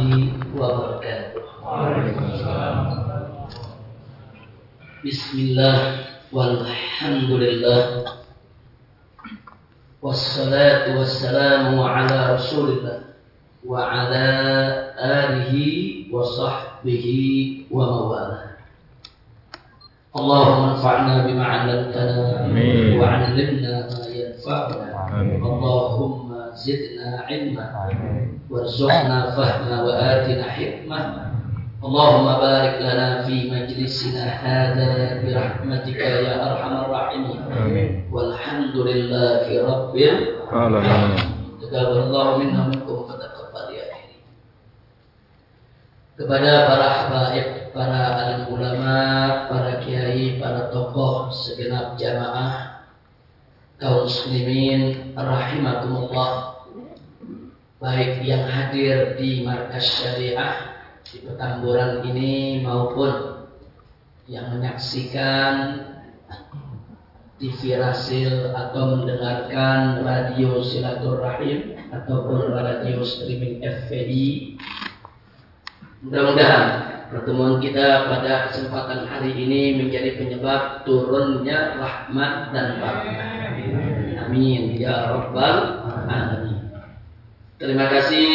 الله وبركاته. وعليكم السلام. بسم الله والحمد لله. والصلاة والسلام على رسول الله وعلى آله وصحبه وموالاه. اللهم انفعنا بما علمتنا وعلمنا ما ينفعنا. اللهم زدنا علما. وارزقنا فهما وآتنا حكمة اللهم بارك لنا في مجلسنا هذا برحمتك يا أرحم الراحمين والحمد لله رب العالمين تقبل الله منا منكم فتقبل يا kepada para habaib para alim ulama, para kiai, para tokoh, segenap jamaah kaum muslimin rahimakumullah baik yang hadir di markas syariah di petamburan ini maupun yang menyaksikan TV Rasil atau mendengarkan radio silaturahim ataupun radio streaming FPI mudah-mudahan Pertemuan kita pada kesempatan hari ini menjadi penyebab turunnya rahmat dan barakah. Amin ya rabbal alamin. Terima kasih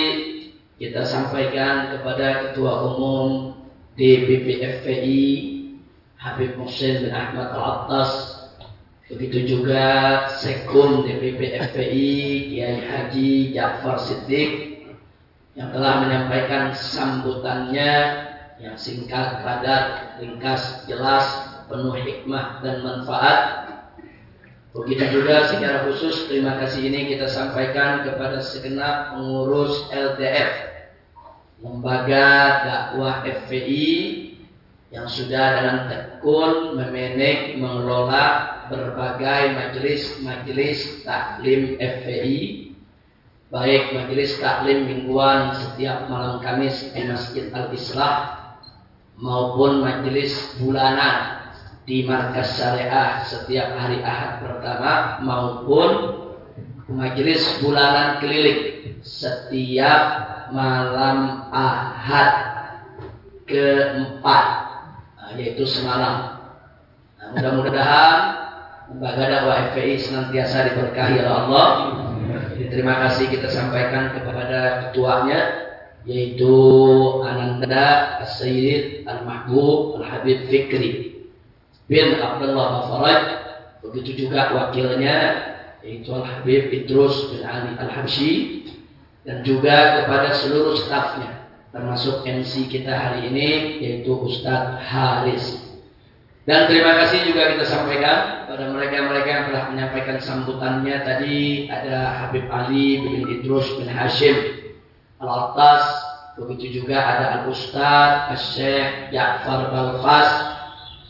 kita sampaikan kepada Ketua Umum DPP FPI Habib Muhsin bin Ahmad Al-Attas Begitu juga Sekum DPP FPI Kiai Haji Ja'far Siddiq yang telah menyampaikan sambutannya yang singkat, padat, ringkas, jelas, penuh hikmah dan manfaat. Begitu juga secara khusus terima kasih ini kita sampaikan kepada segenap pengurus LTF, lembaga dakwah FPI yang sudah dalam tekun memanage mengelola berbagai majelis-majelis taklim FPI baik majelis taklim mingguan setiap malam Kamis di Masjid Al-Islah maupun majelis bulanan di markas syariah setiap hari Ahad pertama maupun majelis bulanan keliling setiap malam Ahad keempat nah, yaitu semalam. Nah, mudah-mudahan lembaga dakwah FPI senantiasa diberkahi oleh Allah. Terima kasih kita sampaikan kepada ketuanya yaitu Ananda As-Sayyid Al-Mahbub Al-Habib Fikri bin Abdullah Mafaraj begitu juga wakilnya yaitu Al-Habib Idrus bin Ali Al-Habsyi dan juga kepada seluruh stafnya termasuk MC kita hari ini yaitu Ustadz Haris. Dan terima kasih juga kita sampaikan pada mereka-mereka yang telah menyampaikan sambutannya tadi ada Habib Ali bin Idrus bin Hashim Al-Attas, begitu juga ada Al-Ustaz, Al-Syekh Ja'far Balfas,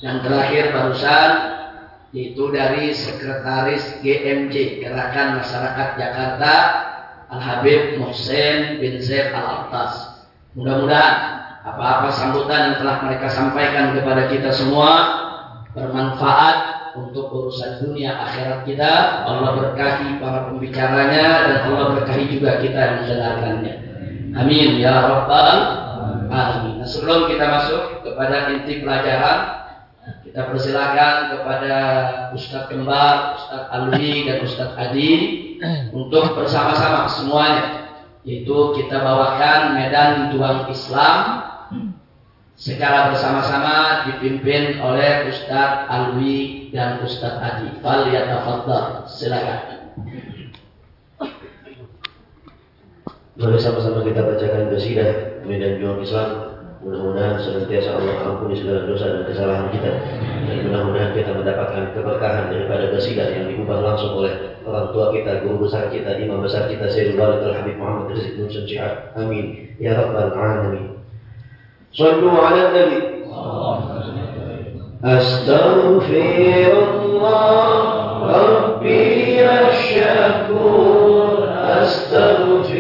dan terakhir barusan yaitu dari Sekretaris GMJ Gerakan Masyarakat Jakarta Al-Habib Muhsin bin Zaid Al-Attas. Mudah-mudahan apa-apa sambutan yang telah mereka sampaikan kepada kita semua bermanfaat untuk urusan dunia akhirat kita. Allah berkahi para pembicaranya dan Allah berkahi juga kita yang mendengarkannya. Amin ya rabbal alamin. Nah, sebelum kita masuk kepada inti pelajaran, kita persilakan kepada Ustadz Kembar, Ustadz Alwi dan Ustadz Adi untuk bersama-sama semuanya yaitu kita bawakan medan juang Islam secara bersama-sama dipimpin oleh Ustadz Alwi dan Ustadz Adi. Fal yatafadhal. Silakan. Mari sama-sama kita bacakan qasidah Medan Juang Islam. Mudah-mudahan senantiasa Allah ampuni segala dosa dan kesalahan kita. Dan mudah-mudahan kita mendapatkan keberkahan daripada qasidah yang diubah langsung oleh orang tua kita, guru besar kita, imam besar kita, Sayyidul Walid Al-Habib Muhammad Rizq bin Syiar. Amin. Ya Rabbal Alamin. Sallu ala Nabi. Astaghfirullah Rabbi Asyakur Astaghfirullah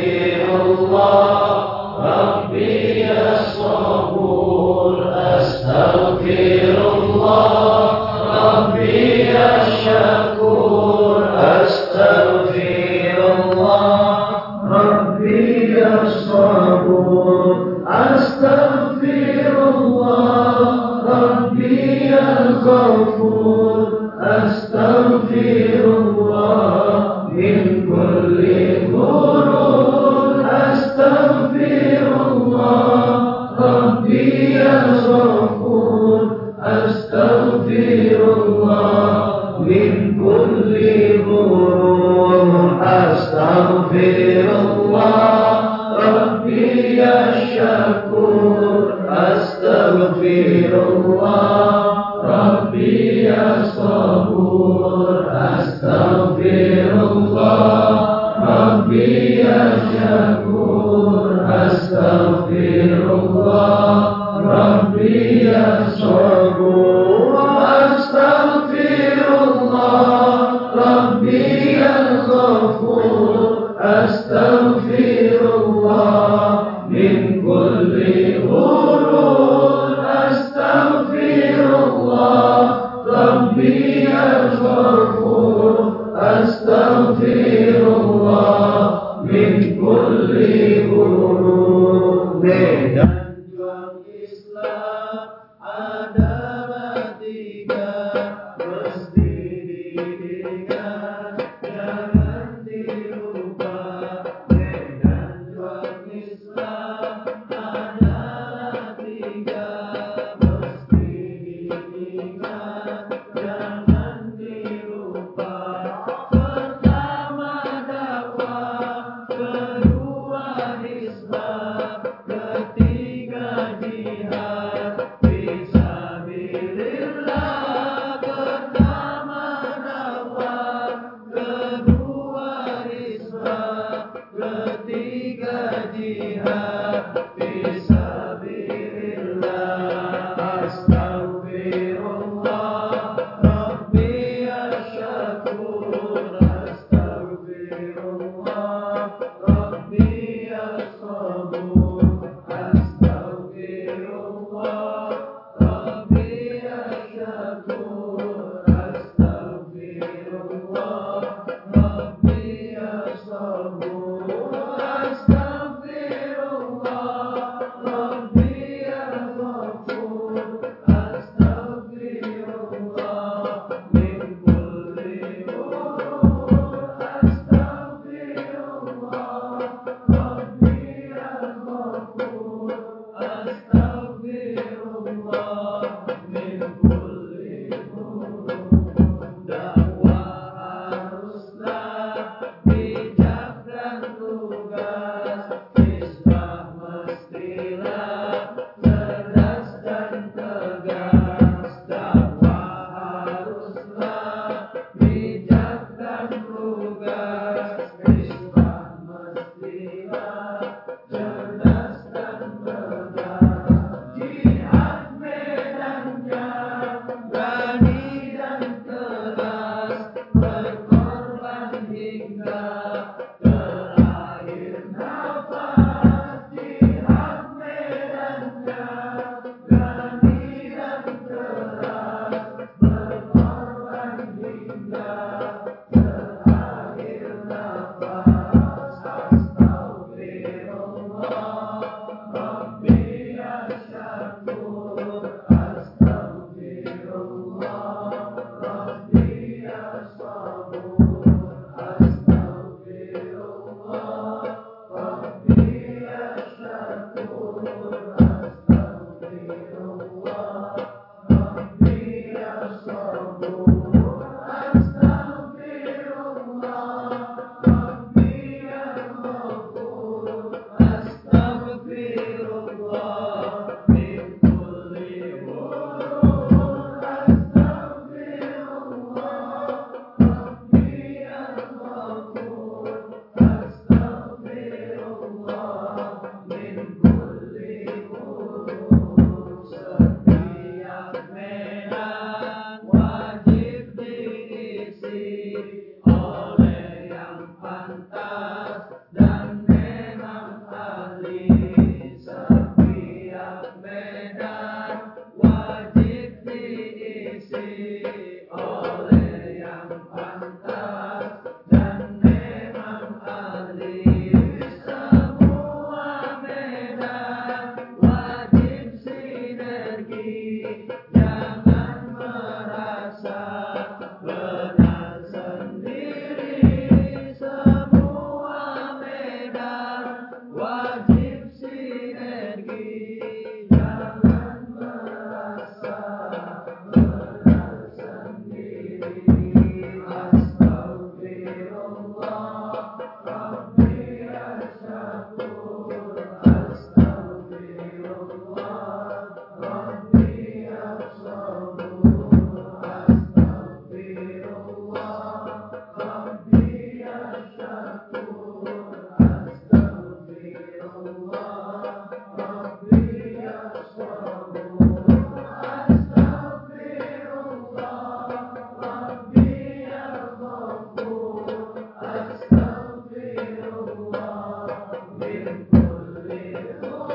Lord.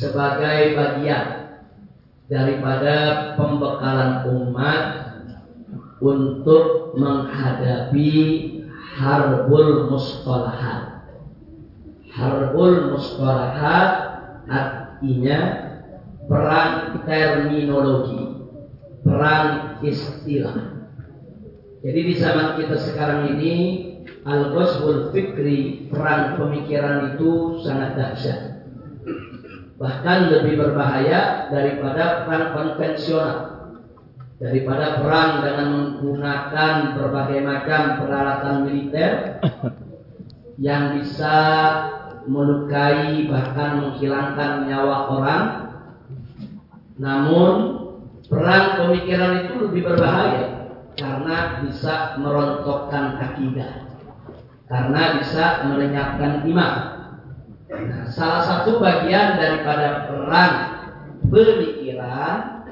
sebagai bagian daripada pembekalan umat untuk menghadapi harbul mustalahat. Harbul mustalahat artinya perang terminologi, perang istilah. Jadi di zaman kita sekarang ini al-ghazwul fikri, perang pemikiran itu sangat dahsyat. Bahkan lebih berbahaya daripada perang konvensional. Daripada perang dengan menggunakan berbagai macam peralatan militer yang bisa melukai bahkan menghilangkan nyawa orang namun perang pemikiran itu lebih berbahaya karena bisa merontokkan akidah, karena bisa melenyapkan iman. Salah satu bagian daripada perang pemikiran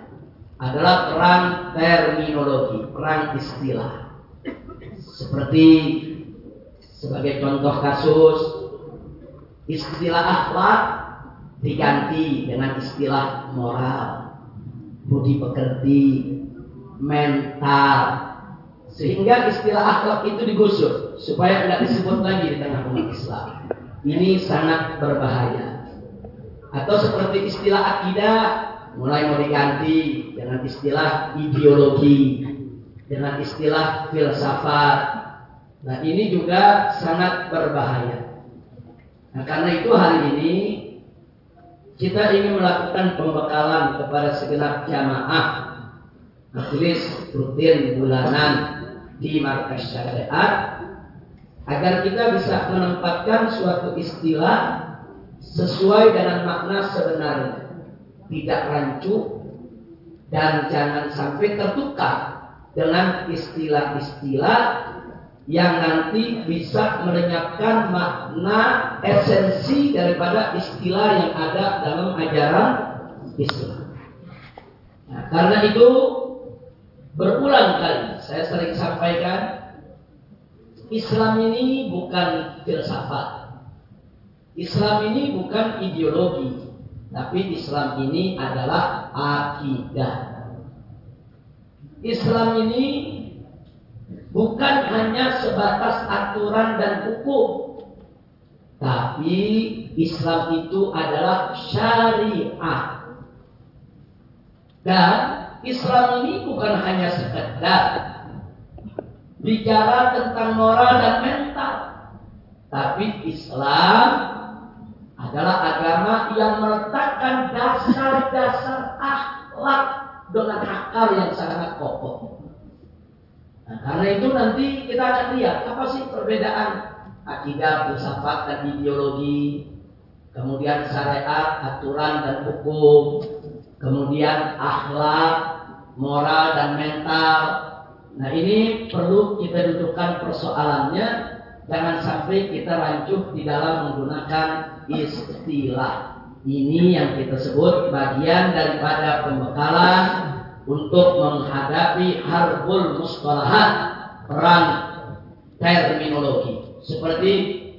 adalah perang terminologi, perang istilah. Seperti sebagai contoh kasus istilah akhlak diganti dengan istilah moral, budi pekerti, mental, sehingga istilah akhlak itu digusur supaya tidak disebut lagi di tengah umat Islam. Ini sangat berbahaya. Atau seperti istilah akidah mulai mau diganti dengan istilah ideologi, dengan istilah filsafat. Nah ini juga sangat berbahaya. Nah karena itu hari ini kita ingin melakukan pembekalan kepada segenap jamaah majelis rutin bulanan di markas syariat agar kita bisa menempatkan suatu istilah sesuai dengan makna sebenarnya tidak rancu dan jangan sampai tertukar dengan istilah-istilah yang nanti bisa melenyapkan makna esensi daripada istilah yang ada dalam ajaran Islam. Nah, karena itu berulang kali saya sering sampaikan Islam ini bukan filsafat. Islam ini bukan ideologi, tapi Islam ini adalah akidah. Islam ini bukan hanya sebatas aturan dan hukum, tapi Islam itu adalah syariah. Dan Islam ini bukan hanya sekedar bicara tentang moral dan mental, tapi Islam adalah agama yang meletakkan dasar-dasar akhlak dengan akal yang sangat kokoh. Nah, karena itu nanti kita akan lihat apa sih perbedaan akidah, filsafat dan ideologi, kemudian syariat, aturan dan hukum, kemudian akhlak, moral dan mental. Nah ini perlu kita dudukkan persoalannya, jangan sampai kita lanjut di dalam menggunakan istilah. Ini yang kita sebut bagian daripada pembekalan untuk menghadapi harbul mustalahat perang terminologi. Seperti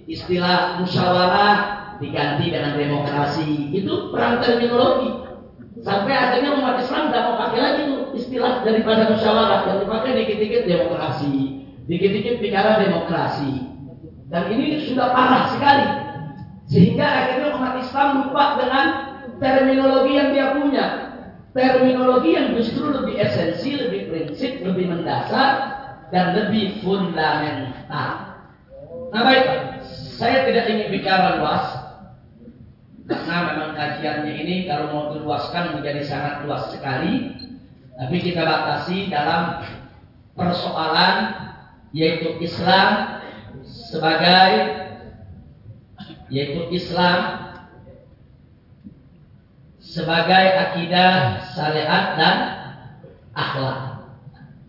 istilah musyawarah diganti dengan demokrasi. Itu perang terminologi sampai akhirnya umat Islam tidak mau pakai lagi tuh istilah daripada musyawarah. Yang dipakai dikit-dikit demokrasi dikit-dikit bicara demokrasi. Dan ini sudah parah sekali. Sehingga akhirnya umat Islam lupa dengan terminologi yang dia punya. Terminologi yang justru lebih esensi, lebih prinsip, lebih mendasar dan lebih fundamental. Nah baik, saya tidak ingin bicara luas karena memang kajiannya ini kalau mau diluaskan menjadi sangat luas sekali. Tapi kita batasi dalam persoalan yaitu Islam sebagai yaitu Islam sebagai akidah syariat dan akhlak.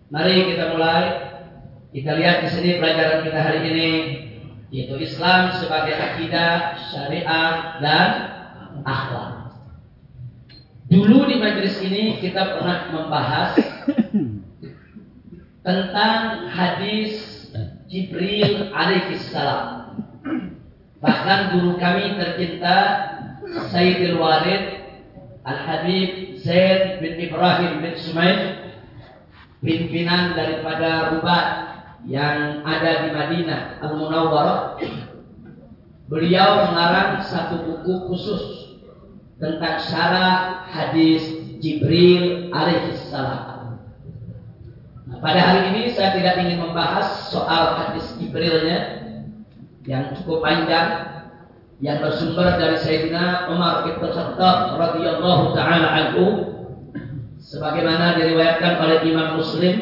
Mari kita mulai. Kita lihat di sini pelajaran kita hari ini yaitu Islam sebagai akidah, syariat dan akhlak. Dulu di majelis ini kita pernah membahas tentang hadis Jibril alaihissalam. Bahkan guru kami tercinta Sayyidil Walid Al-Habib Zaid bin Ibrahim bin Sumail pimpinan daripada Rubat yang ada di Madinah Al-Munawwarah beliau mengarang satu buku khusus tentang syarah hadis Jibril alaihissalam. Nah, pada hari ini saya tidak ingin membahas soal hadis Jibrilnya yang cukup panjang yang bersumber dari Sayyidina Umar bin Khattab radhiyallahu taala anhu sebagaimana diriwayatkan oleh Imam Muslim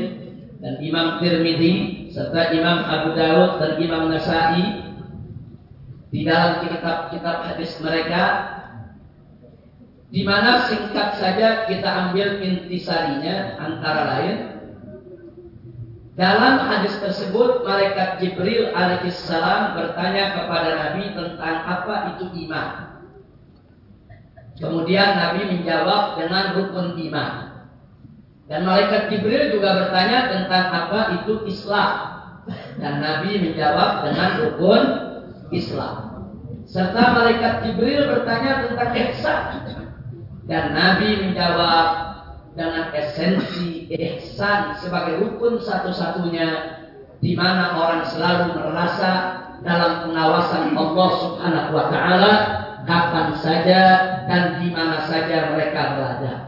dan Imam Tirmidzi serta Imam Abu Dawud dan Imam Nasai di dalam kitab-kitab hadis mereka di mana singkat saja kita ambil intisarinya antara lain dalam hadis tersebut, malaikat Jibril alaihissalam bertanya kepada Nabi tentang apa itu iman. Kemudian Nabi menjawab dengan rukun iman. Dan malaikat Jibril juga bertanya tentang apa itu Islam. Dan Nabi menjawab dengan rukun Islam. Serta malaikat Jibril bertanya tentang ihsan. Dan Nabi menjawab dengan esensi ihsan sebagai rukun satu-satunya di mana orang selalu merasa dalam pengawasan Allah Subhanahu wa taala kapan saja dan di mana saja mereka berada.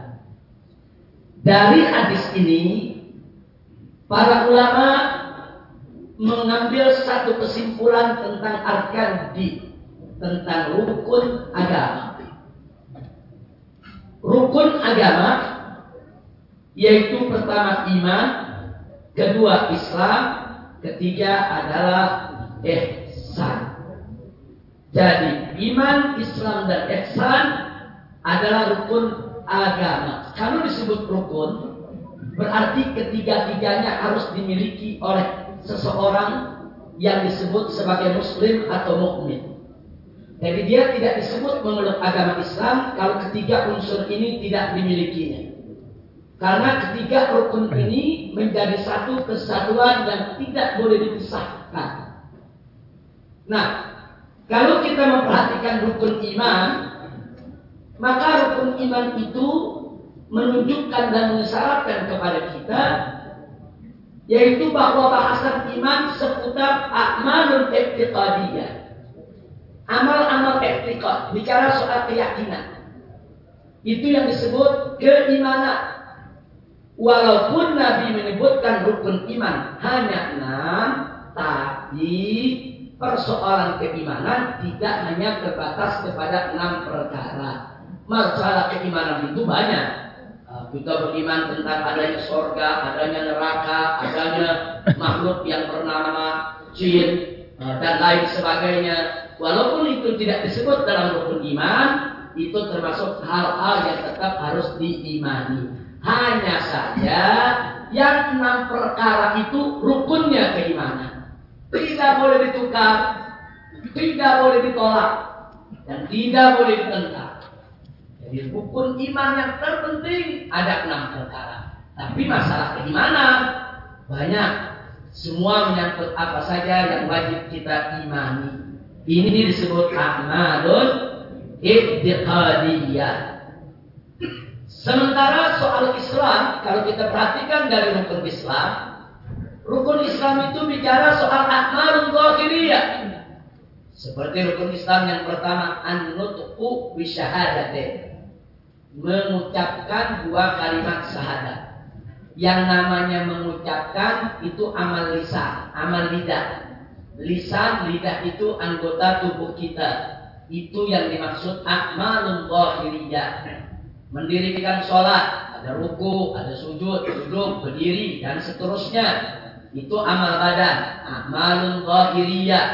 Dari hadis ini para ulama mengambil satu kesimpulan tentang arkan di tentang rukun agama. Rukun agama yaitu pertama iman, kedua Islam, ketiga adalah ihsan. Jadi iman, Islam dan ihsan adalah rukun agama. Kalau disebut rukun, berarti ketiga-tiganya harus dimiliki oleh seseorang yang disebut sebagai muslim atau mukmin. Jadi dia tidak disebut mengeluk agama Islam kalau ketiga unsur ini tidak dimilikinya. Karena ketiga rukun ini menjadi satu kesatuan dan tidak boleh dipisahkan. Nah, kalau kita memperhatikan rukun iman, maka rukun iman itu menunjukkan dan mengisyaratkan kepada kita yaitu bahwa bahasan iman seputar amalul i'tiqadiyah. Amal-amal i'tiqad, bicara soal keyakinan. Itu yang disebut keimanan. Walaupun Nabi menyebutkan rukun iman hanya enam, tapi persoalan keimanan tidak hanya terbatas kepada enam perkara. Masalah keimanan itu banyak. Uh, kita beriman tentang adanya sorga, adanya neraka, adanya makhluk yang bernama jin, uh, dan lain sebagainya. Walaupun itu tidak disebut dalam rukun iman, itu termasuk hal-hal yang tetap harus diimani. Hanya saja yang enam perkara itu rukunnya keimanan. Tidak boleh ditukar, tidak boleh ditolak, dan tidak boleh ditentang. Jadi rukun iman yang terpenting ada enam perkara. Tapi masalah keimanan banyak. Semua menyangkut apa saja yang wajib kita imani. Ini disebut amalun i'tiqadiyah. Sementara soal Islam, kalau kita perhatikan dari rukun Islam, rukun Islam itu bicara soal amalun zahiriyah. Seperti rukun Islam yang pertama, an-nutqu bi mengucapkan dua kalimat syahadat. Yang namanya mengucapkan itu amal lisan, amal lidah. Lisan, lidah itu anggota tubuh kita. Itu yang dimaksud akmalun zahiriyah. Mendirikan sholat, ada ruku, ada sujud, duduk, berdiri, dan seterusnya. Itu amal badan, akmalun zahiriyah.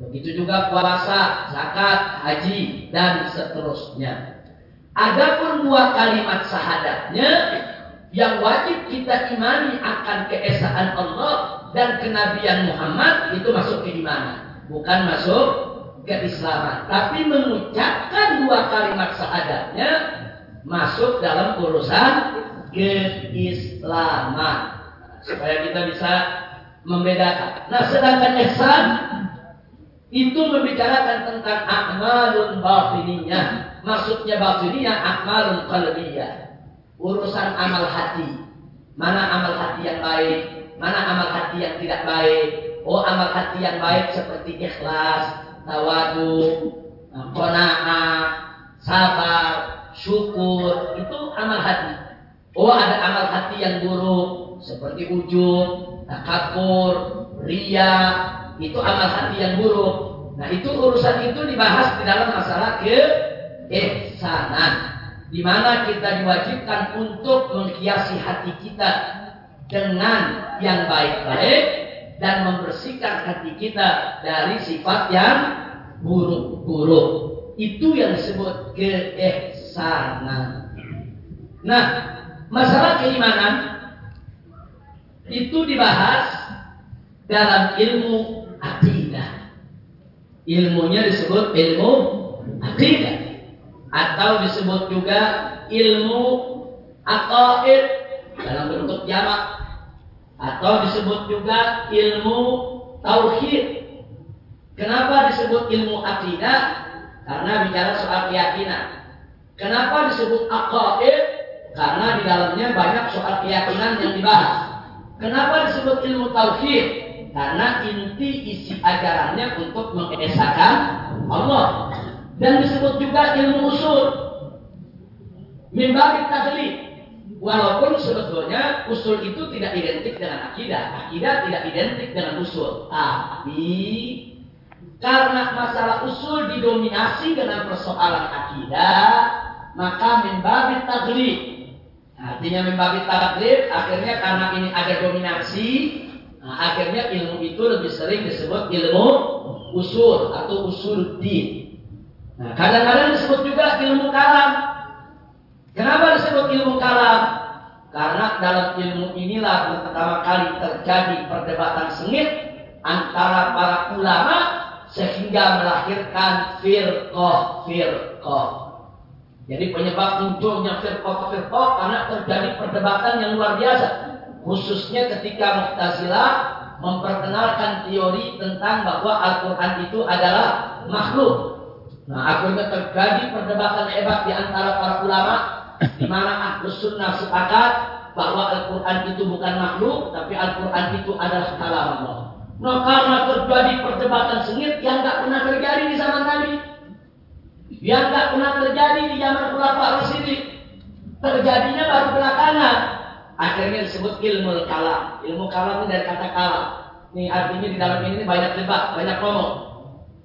Begitu juga puasa, zakat, haji, dan seterusnya. Adapun dua kalimat syahadatnya yang wajib kita imani akan keesaan Allah dan kenabian Muhammad itu masuk keimanan, bukan masuk keislaman. Tapi mengucapkan dua kalimat syahadatnya masuk dalam urusan keislaman. Supaya kita bisa membedakan. Nah, sedangkan ihsan itu membicarakan tentang amalun batiniyah maksudnya batiniyah akmalun qalbiyah. Urusan amal hati. Mana amal hati yang baik, mana amal hati yang tidak baik. Oh, amal hati yang baik seperti ikhlas, tawadu, qanaah, sabar, syukur, itu amal hati. Oh, ada amal hati yang buruk seperti ujub, takabur, ria, itu amal hati yang buruk. Nah, itu urusan itu dibahas di dalam masalah ke ihsanan di mana kita diwajibkan untuk menghiasi hati kita dengan yang baik-baik dan membersihkan hati kita dari sifat yang buruk-buruk. Itu yang disebut keihsanan. Nah, masalah keimanan itu dibahas dalam ilmu akidah. Ilmunya disebut ilmu akidah atau disebut juga ilmu aqaid dalam bentuk jamak atau disebut juga ilmu tauhid. Kenapa disebut ilmu akidah? Karena bicara soal keyakinan. Kenapa disebut aqaid? Karena di dalamnya banyak soal keyakinan yang dibahas. Kenapa disebut ilmu tauhid? Karena inti isi ajarannya untuk mengesahkan Allah. Dan disebut juga ilmu usul. Mimbabi taklid walaupun sebetulnya usul itu tidak identik dengan akidah. Akidah tidak identik dengan usul. Tapi karena masalah usul didominasi dengan persoalan akidah maka mimbabi taklid artinya mimbabi taklid akhirnya karena ini ada dominasi nah, akhirnya ilmu itu lebih sering disebut ilmu usul atau usul din Nah, kadang-kadang disebut juga ilmu kalam. Kenapa disebut ilmu kalam? Karena dalam ilmu inilah pertama kali terjadi perdebatan sengit antara para ulama sehingga melahirkan firqah firqah. Jadi penyebab munculnya firqah firqah karena terjadi perdebatan yang luar biasa. Khususnya ketika Mu'tazilah memperkenalkan teori tentang bahwa Al-Quran itu adalah makhluk. Nah, akhirnya terjadi perdebatan hebat di antara para ulama di mana ahlus sunnah sepakat bahwa Al-Quran itu bukan makhluk, tapi Al-Quran itu adalah kalam Allah. Nah, karena terjadi perdebatan sengit yang tak pernah terjadi di zaman Nabi, yang tak pernah terjadi di zaman ulama Rasulullah, terjadinya baru belakangan. Akhirnya disebut ilmu kalam. Ilmu kalam itu dari kata kalam. Ini artinya di dalam ini banyak debat, banyak promo.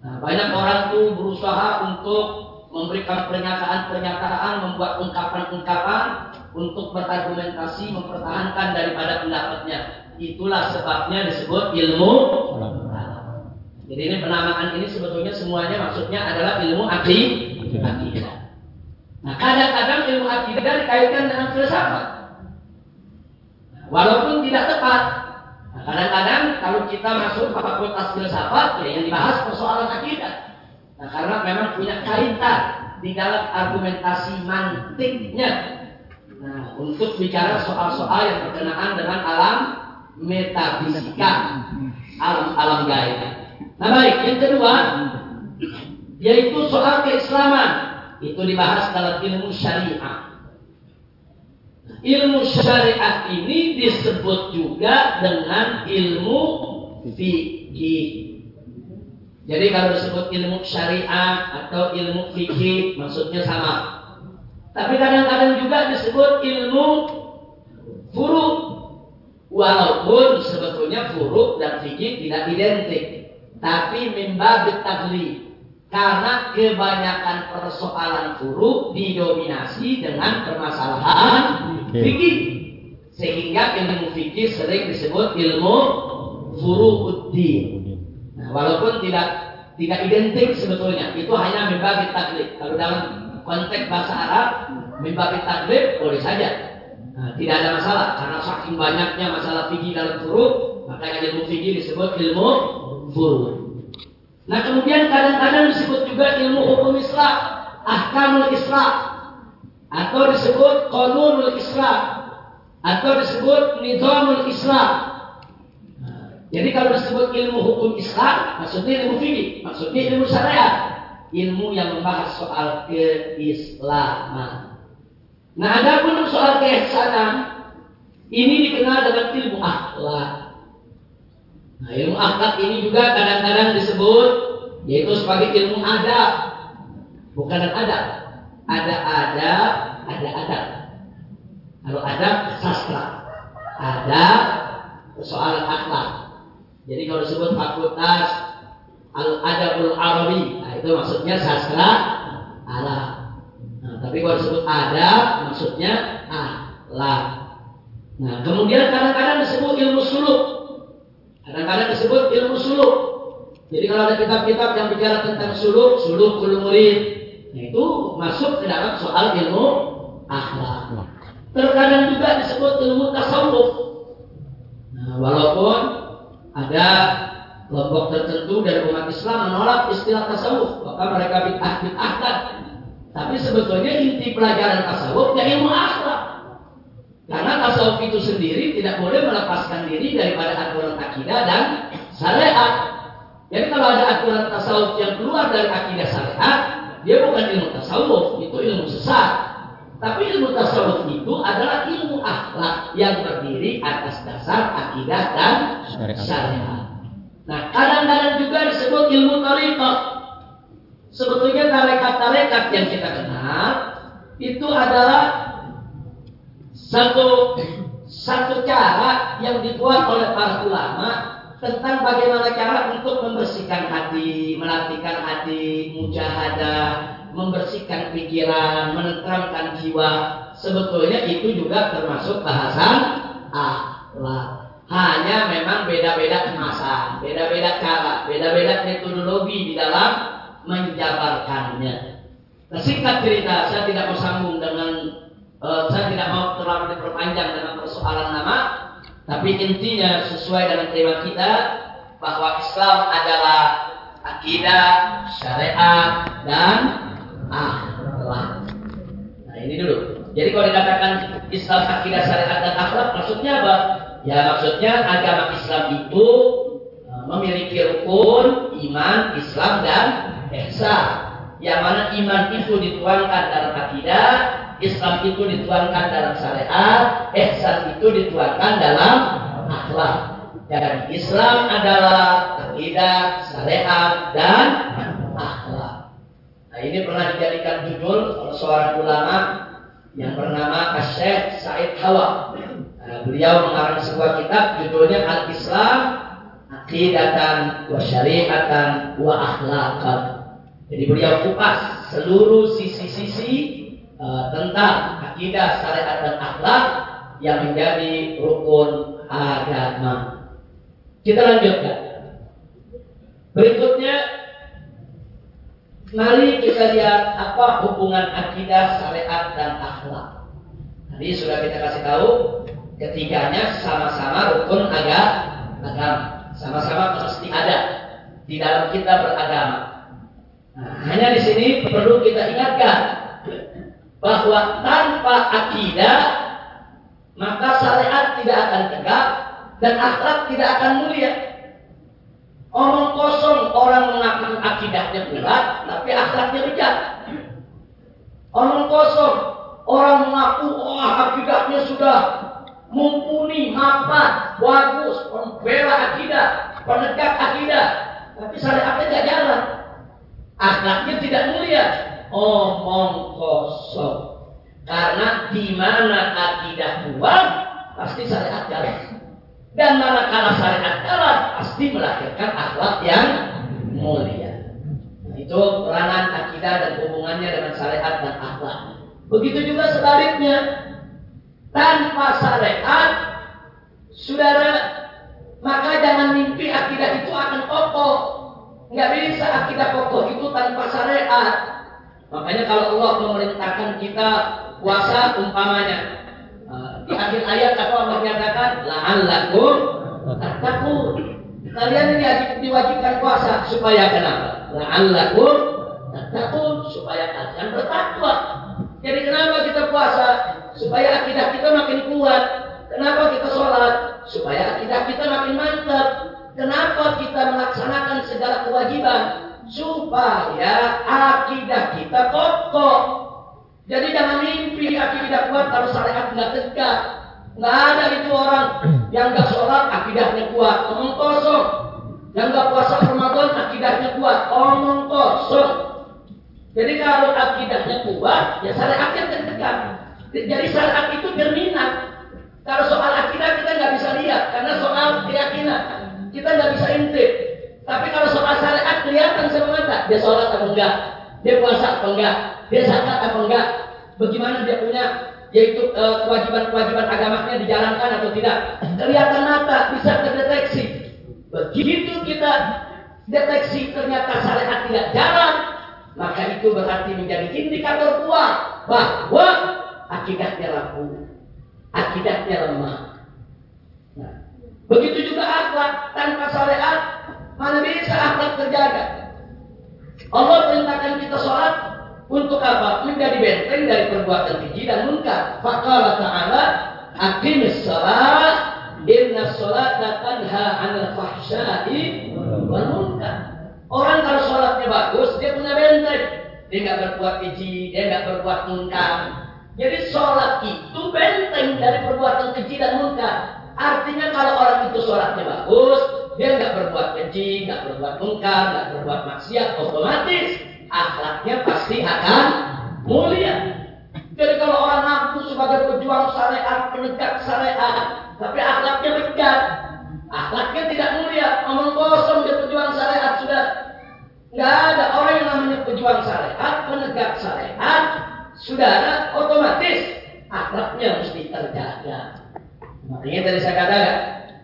Nah, banyak orang tuh berusaha untuk memberikan pernyataan-pernyataan, membuat ungkapan-ungkapan untuk berargumentasi, mempertahankan daripada pendapatnya. Itulah sebabnya disebut ilmu Jadi ini penamaan ini sebetulnya semuanya maksudnya adalah ilmu akidah. Nah, kadang-kadang ilmu akidah dikaitkan dengan filsafat. Walaupun tidak tepat. Nah, kadang-kadang kalau kita masuk ke fakultas filsafat, ya yang dibahas persoalan akidah. Nah, karena memang punya kaitan di dalam argumentasi mantiknya. Nah, untuk bicara soal-soal yang berkenaan dengan alam metafisika, alam-alam gaib. Nah, baik, yang kedua yaitu soal keislaman. Itu dibahas dalam ilmu syariah ilmu syariat ini disebut juga dengan ilmu fikih. Jadi kalau disebut ilmu syariat atau ilmu fikih maksudnya sama. Tapi kadang-kadang juga disebut ilmu furu. Walaupun sebetulnya furu dan fikih tidak identik. Tapi mimba bitagli. Karena kebanyakan persoalan furu didominasi dengan permasalahan fikih. Sehingga ilmu fikih sering disebut ilmu furu'uddin. Nah, walaupun tidak tidak identik sebetulnya, itu hanya mimbabi taklid. Kalau dalam konteks bahasa Arab, mimbabi taklid boleh saja. Nah, tidak ada masalah karena saking banyaknya masalah fikih dalam furu, maka ilmu fikih disebut ilmu furu. Nah kemudian kadang-kadang disebut juga ilmu hukum Islam, ahkamul Islam, atau disebut qanunul Islam, atau disebut nizamul Islam. Jadi kalau disebut ilmu hukum Islam, maksudnya ilmu fikih, maksudnya ilmu syariat, ilmu yang membahas soal keislaman. Nah, ada pun soal keihsanan, ini dikenal dengan ilmu akhlak. Nah, ilmu akhlak ini juga kadang-kadang disebut yaitu sebagai ilmu adab. Bukan adab. Ada adab, ada adab. Kalau adab sastra. Ada persoalan akhlak. Jadi kalau disebut fakultas Al-Adabul Arabi, nah itu maksudnya sastra Arab. Nah, tapi kalau disebut adab, maksudnya akhlak. Nah, kemudian kadang-kadang disebut ilmu suluk. Kadang-kadang disebut ilmu suluk. Jadi kalau ada kitab-kitab yang bicara tentang suluk, suluk kulu murid, itu masuk ke dalam soal ilmu akhlak. Terkadang juga disebut ilmu tasawuf. Nah, walaupun ada kelompok tertentu dari umat Islam menolak istilah tasawuf, maka mereka bid'ah bid'ahkan. Tapi sebetulnya inti pelajaran tasawuf ya ilmu akhlak. Karena tasawuf itu sendiri tidak boleh melepaskan diri daripada aturan akidah dan syariat. Jadi kalau ada aturan tasawuf yang keluar dari akidah syariat, dia bukan ilmu tasawuf, itu ilmu sesat. Tapi ilmu tasawuf itu adalah ilmu akhlak yang berdiri atas dasar akidah dan syariat. Nah, kadang-kadang juga disebut ilmu tariqah. Sebetulnya tarekat-tarekat yang kita kenal itu adalah satu satu cara yang dibuat oleh para ulama tentang bagaimana cara untuk membersihkan hati, melatihkan hati, mujahadah, membersihkan pikiran, menenteramkan jiwa. Sebetulnya itu juga termasuk bahasan akhlak. Hanya memang beda-beda kemasan, beda-beda cara, beda-beda metodologi di dalam menjabarkannya. Nah, singkat cerita, saya tidak mau sambung dengan Uh, saya tidak mau terlalu diperpanjang dengan persoalan nama, tapi intinya sesuai dengan tema kita bahwa Islam adalah akidah, syariat, dan akhlak. Nah ini dulu. Jadi kalau dikatakan Islam akidah, syariat, dan akhlak, maksudnya apa? Ya maksudnya agama Islam itu uh, memiliki rukun iman, Islam, dan ihsan. Yang mana iman itu dituangkan dalam akidah, Islam itu dituangkan dalam syariat, ihsan itu dituangkan dalam akhlak. Dan Islam adalah akidah, syariat, dan akhlak. Nah ini pernah dijadikan judul oleh seorang ulama yang bernama Syekh Said Hawa. Nah, beliau mengarang sebuah kitab judulnya Al-Islam akidatan, wa syariatan, wa akhlaqan. Jadi beliau kupas seluruh sisi-sisi uh, tentang akidah, syariat dan akhlak yang menjadi rukun agama. Kita lanjutkan. Berikutnya mari kita lihat apa hubungan akidah, syariat dan akhlak. Tadi sudah kita kasih tahu ketiganya sama-sama rukun agama, sama-sama pasti ada di dalam kita beragama. Nah, hanya di sini perlu kita ingatkan bahwa tanpa akidah maka syariat tidak akan tegak dan akhlak tidak akan mulia. Omong kosong orang mengaku akidahnya berat, tapi akhlaknya bejat. Omong kosong orang mengaku oh akidahnya sudah mumpuni, mapan, bagus, membela akidah, penegak akidah, tapi syariatnya tidak jalan. Akhlaknya tidak mulia. Omong kosong. Karena di mana akidah kuat, pasti syariat jalan. Dan manakala syariat jalan, pasti melahirkan akhlak yang mulia. Nah, itu peranan akidah dan hubungannya dengan syariat dan akhlak. Begitu juga sebaliknya. Tanpa syariat, saudara, maka jangan mimpi akidah itu akan kokoh. Nggak bisa akidah kokoh itu tanpa syariat. Makanya kalau Allah memerintahkan kita puasa umpamanya, eh, di akhir ayat apa Allah nyatakan la'allakum tattaqun. Kalian ini diwajibkan puasa supaya kenapa? La'allakum tattaqun supaya kalian bertakwa. Jadi kenapa kita puasa? Supaya akidah kita makin kuat. Kenapa kita sholat? Supaya akidah kita makin mantap. Kenapa kita melaksanakan segala kewajiban? Supaya akidah kita kokoh. Jadi jangan mimpi akidah kuat kalau syariat nggak tegak. Nggak ada itu orang yang nggak sholat akidahnya kuat, omong kosong. Yang nggak puasa Ramadan akidahnya kuat, omong kosong. Jadi kalau akidahnya kuat, ya syariatnya tegak. Jadi syariat itu berminat. Kalau soal akidah kita nggak bisa lihat, karena soal keyakinan kita nggak bisa intip. Tapi kalau soal syariat kelihatan sama mata, dia sholat apa enggak, dia puasa apa enggak, dia zakat apa enggak, bagaimana dia punya yaitu kewajiban-kewajiban agamanya dijalankan atau tidak. Kelihatan mata, bisa terdeteksi. Begitu kita deteksi ternyata syariat tidak jalan, maka itu berarti menjadi indikator kuat bahwa akidahnya rapuh, akidahnya lemah. Nah, begitu juga akhlak tanpa syariat, mana bisa akhlak terjaga? Allah perintahkan kita sholat untuk apa? Menjadi benteng dari perbuatan keji dan munkar. Faqala ta'ala, aqimis sholat, inna sholata tanha 'anil fahsya'i wal munkar. Orang kalau sholatnya bagus, dia punya benteng. Dia nggak berbuat keji, dia nggak berbuat munkar. Jadi sholat itu benteng dari perbuatan keji dan munkar. Artinya kalau orang itu sholatnya bagus, dia nggak berbuat keji, nggak berbuat munkar, nggak berbuat maksiat, otomatis akhlaknya pasti akan mulia. Jadi kalau orang ngaku sebagai pejuang syariat, penegak syariat, tapi akhlaknya bejat, akhlaknya tidak mulia, omong kosong dia pejuang syariat sudah nggak ada orang yang namanya pejuang syariat, penegak syariat, saudara otomatis akhlaknya mesti terjaga. Makanya tadi saya katakan,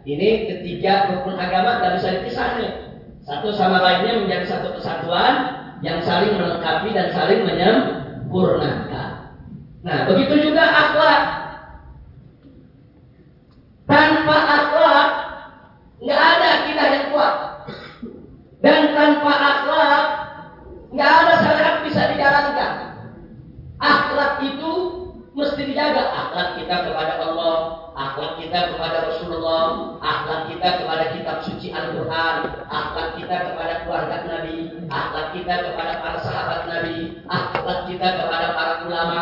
ini ketiga rukun agama tidak bisa dipisahnya. Satu sama lainnya menjadi satu kesatuan yang saling melengkapi dan saling menyempurnakan. Nah, begitu juga akhlak. Tanpa akhlak, nggak ada akidah yang kuat. Dan tanpa akhlak, nggak ada syariat bisa dijalankan. Akhlak itu mesti dijaga. Akhlak kita kepada Allah, akhlak kita kepada Rasulullah, akhlak kita kepada kitab suci Al-Quran, akhlak kita kepada keluarga Nabi, akhlak kita kepada para sahabat Nabi, akhlak kita kepada para ulama,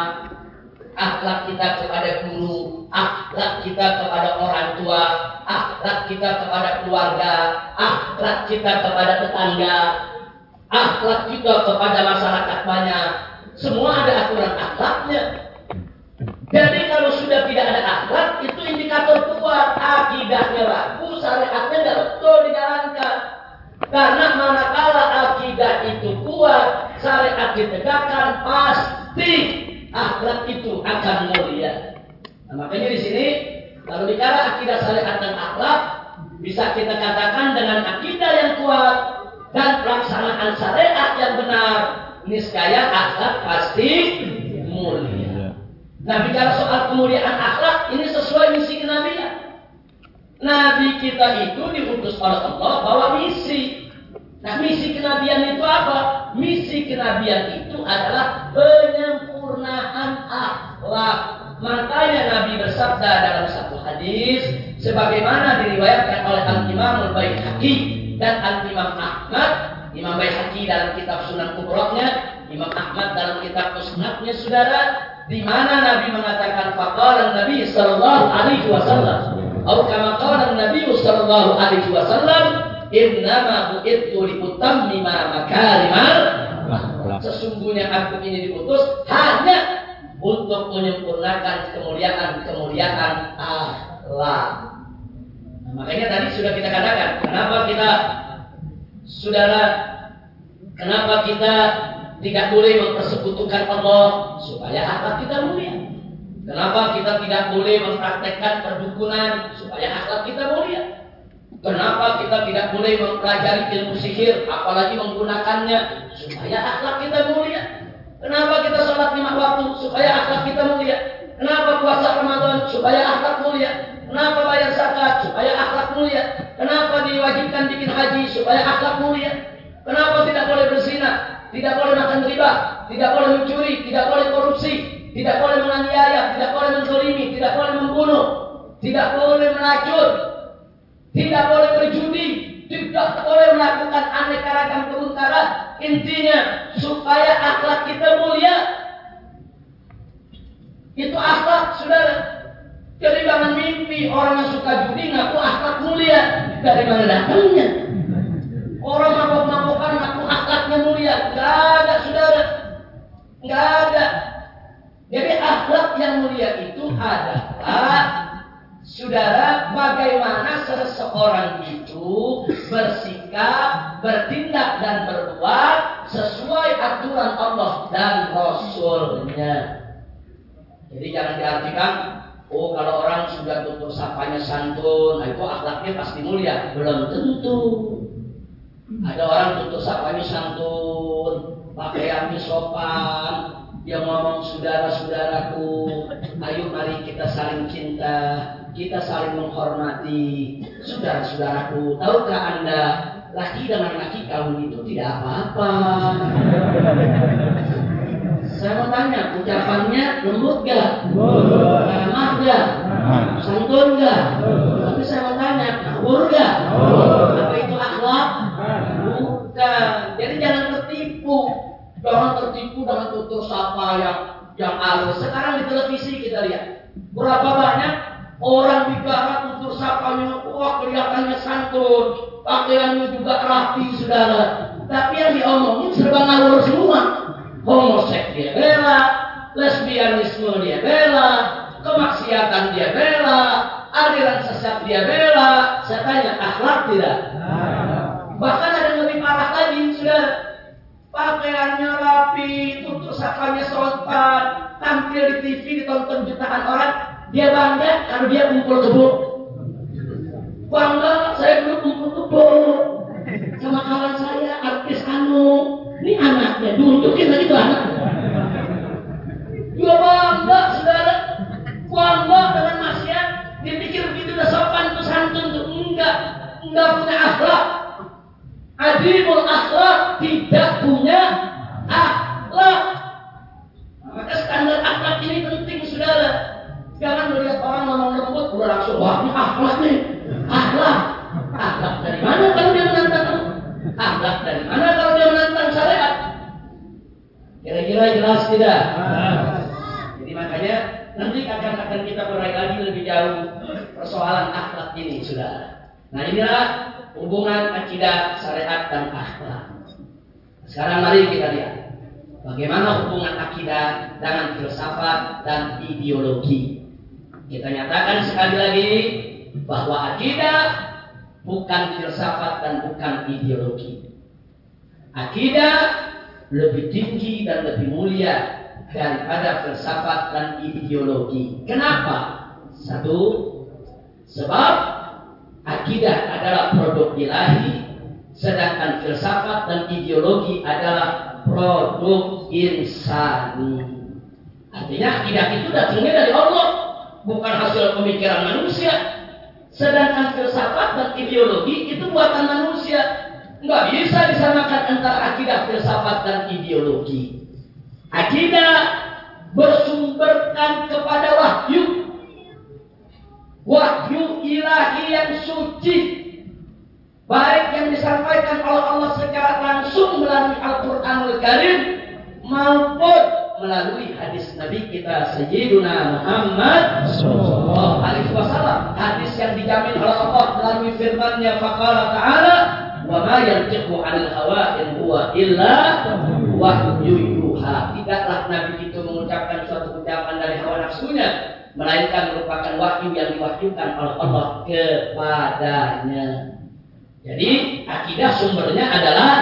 akhlak kita kepada guru, akhlak kita kepada orang tua, akhlak kita kepada keluarga, akhlak kita kepada tetangga, akhlak kita kepada masyarakat banyak. Semua ada aturan akhlaknya. Jadi kalau sudah tidak ada akhlak, itu indikator kuat, akidahnya bagus, syariatnya tidak betul dijalankan. Karena manakala akidah itu kuat, syariat ditegakkan, pasti akhlak itu akan mulia. Nah, makanya di sini kalau bicara akidah syariat dan akhlak, bisa kita katakan dengan akidah yang kuat dan pelaksanaan syariat yang benar, niscaya akhlak pasti. Nah, bicara soal kemuliaan akhlak, ini sesuai misi kenabian. Nabi kita itu diutus oleh Allah bawa misi. Nah, misi kenabian itu apa? Misi kenabian itu adalah penyempurnaan akhlak. Makanya Nabi bersabda dalam satu hadis, sebagaimana diriwayatkan oleh Al Imam Al Baihaqi dan Al Imam Ahmad, Imam Baihaqi dalam kitab Sunan Kubrohnya, Imam Ahmad dalam kitab Musnadnya, saudara, di mana Nabi mengatakan faqala Nabi sallallahu alaihi wasallam atau kama qala Nabi sallallahu alaihi wasallam, "Innama bu'ittu liutammima makarimal Sesungguhnya aku ini diutus hanya untuk menyempurnakan kemuliaan-kemuliaan akhlak. Nah, makanya tadi sudah kita katakan, kenapa kita saudara kenapa kita tidak boleh mempersekutukan Allah supaya akhlak kita mulia. Kenapa kita tidak boleh mempraktekkan perdukunan supaya akhlak kita mulia? Kenapa kita tidak boleh mempelajari ilmu sihir, apalagi menggunakannya supaya akhlak kita mulia? Kenapa kita sholat lima waktu supaya akhlak kita mulia? Kenapa puasa Ramadan supaya akhlak mulia? Kenapa bayar zakat supaya akhlak mulia? Kenapa diwajibkan bikin haji supaya akhlak mulia? Kenapa tidak boleh berzina? Tidak boleh makan riba? Tidak boleh mencuri? Tidak boleh korupsi? Tidak boleh menganiaya? Tidak boleh menzolimi? Tidak boleh membunuh? Tidak boleh melacur? Tidak boleh berjudi? Tidak boleh melakukan aneka ragam kemungkaran? Intinya supaya akhlak kita mulia. Itu akhlak, saudara. Jadi jangan mimpi orang yang suka judi ngaku akhlak mulia. Dari mana datangnya? Orang akhlaknya mulia. Gak ada, saudara. Gak ada. Jadi akhlak yang mulia itu adalah Saudara, bagaimana seseorang itu bersikap, bertindak dan berbuat sesuai aturan Allah dan Rasulnya. Jadi jangan diartikan, oh kalau orang sudah tutur sapanya santun, nah itu akhlaknya pasti mulia. Belum tentu. Ada orang tutur sapanya santun, pakaiannya sopan, dia ngomong saudara-saudaraku, ayo mari kita saling cinta, kita saling menghormati saudara-saudaraku. Tahukah Anda laki dengan laki kaum itu tidak apa-apa. Saya mau tanya, ucapannya lembut gak? Ramah gak? Santun gak? Tapi saya mau tanya, ngawur gak? Apa itu akhlak? Bukan. Jadi jangan tertipu. Jangan tertipu dengan tutur sapa yang yang halus. Sekarang di televisi kita lihat berapa banyak orang bicara tutur sapanya, wah kelihatannya santun, pakaiannya juga rapi, saudara. Tapi yang diomongin serba ngawur semua. Homoseks dia bela, lesbianisme dia bela, kemaksiatan dia bela, aliran sesat dia bela. Saya tanya, akhlak tidak? Bahkan ada yang lebih parah lagi, sudah pakaiannya rapi, tutur sapanya sopan, tampil di TV ditonton jutaan orang, dia bangga kalau dia kumpul kebo. Bangga saya dulu kumpul kebo sama kawan saya artis Anu. Ini anaknya tunjukin lagi tuh anak. Dia bangga saudara, bangga dengan. Dia pikir begitu udah sopan tuh santun tuh enggak, enggak punya akhlak. Adibul akhlak tidak punya akhlak. Maka standar akhlak ini penting saudara. Jangan melihat orang ngomong lembut udah langsung wah ini akhlak nih, akhlak. Akhlak dari mana kalau dia menantang? Akhlak dari mana kalau dia menantang syariat? Kira-kira jelas tidak? Jadi makanya nanti akan akan kita berai lagi lebih jauh persoalan akhlak ini, saudara. Nah inilah hubungan akidah, syariat dan akhlak. Sekarang mari kita lihat bagaimana hubungan akidah dengan filsafat dan ideologi. Kita nyatakan sekali lagi bahwa akidah bukan filsafat dan bukan ideologi. Akidah lebih tinggi dan lebih mulia daripada filsafat dan ideologi. Kenapa? Satu, sebab akidah adalah produk ilahi, sedangkan filsafat dan ideologi adalah produk insani. Artinya akidah itu datangnya dari Allah, bukan hasil pemikiran manusia. Sedangkan filsafat dan ideologi itu buatan manusia. Nggak bisa disamakan antara akidah, filsafat, dan ideologi. Akidah bersumberkan kepada wahyu. Wahyu ilahi yang suci. Baik yang disampaikan oleh Allah secara langsung melalui Al-Quranul Karim maupun melalui hadis Nabi kita Sayyiduna Muhammad sallallahu alaihi wasallam. Hadis yang dijamin oleh Allah melalui firman-Nya faqala ta'ala wa ma yantiqu 'anil hawa in huwa illa wahyu yuha. Tidaklah Nabi itu mengucapkan suatu ucapan dari hawa nafsunya melainkan merupakan wahyu yang diwahyukan oleh Allah kepadanya jadi akidah sumbernya adalah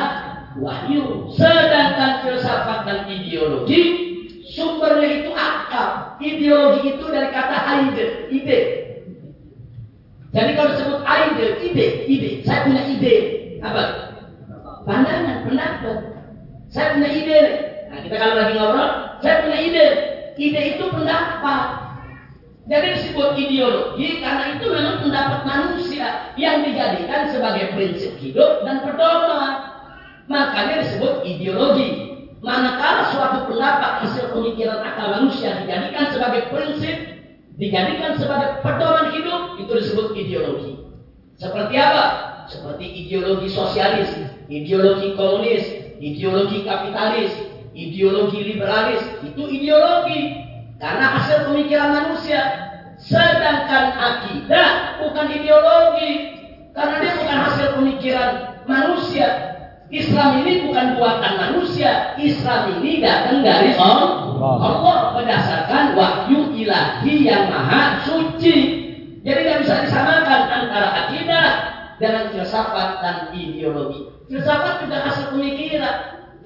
wahyu sedangkan filsafat dan ideologi Sumbernya itu akal. Ideologi itu dari kata ide, ide. Jadi kalau disebut ide, ide, ide. Saya punya ide. Apa? Pandangan, pendapat. Saya punya ide. Nah, kita kalau lagi ngobrol, saya punya ide. Ide itu pendapat. Jadi disebut ideologi karena itu memang pendapat manusia yang dijadikan sebagai prinsip hidup dan pedoman. Makanya disebut ideologi. Manakala suatu pendapat hasil pemikiran akal manusia dijadikan sebagai prinsip, dijadikan sebagai pedoman hidup, itu disebut ideologi. Seperti apa? Seperti ideologi sosialis, ideologi komunis, ideologi kapitalis, ideologi liberalis, itu ideologi. Karena hasil pemikiran manusia. Sedangkan akidah bukan ideologi. Karena dia bukan hasil pemikiran manusia, Islam ini bukan buatan manusia. Islam ini datang dari Allah. Allah berdasarkan wahyu ilahi yang maha suci. Jadi tidak bisa disamakan antara akidah dengan filsafat dan ideologi. Filsafat juga hasil pemikiran,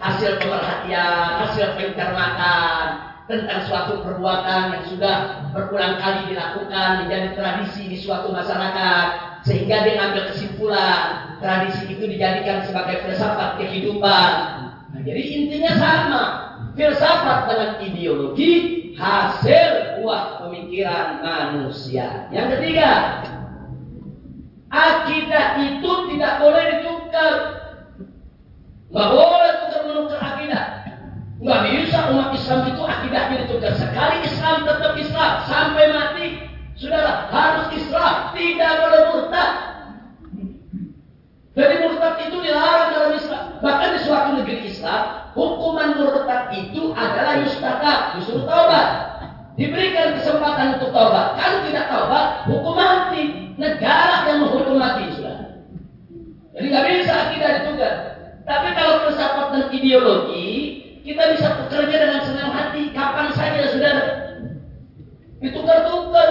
hasil pemerhatian, hasil pencermatan tentang suatu perbuatan yang sudah berulang kali dilakukan menjadi tradisi di suatu masyarakat sehingga dia ngambil kesimpulan tradisi itu dijadikan sebagai filsafat kehidupan. Nah, jadi intinya sama. Filsafat dengan ideologi hasil buah pemikiran manusia. Yang ketiga, akidah itu tidak boleh ditukar. Nggak boleh. Nggak bisa umat Islam itu akidahnya ditukar. Sekali Islam tetap Islam sampai mati. Saudara, harus Islam, tidak boleh murtad. Jadi murtad itu dilarang dalam Islam. Bahkan di suatu negeri Islam, hukuman murtad itu adalah yustaka, disuruh taubat. Diberikan kesempatan untuk taubat. Kalau tidak taubat, hukum mati. Negara yang menghukum mati, sudah. Jadi nggak bisa kita ditukar. Tapi kalau filsafat dan ideologi, kita bisa bekerja dengan senang hati kapan saja, saudara. Ditukar-tukar.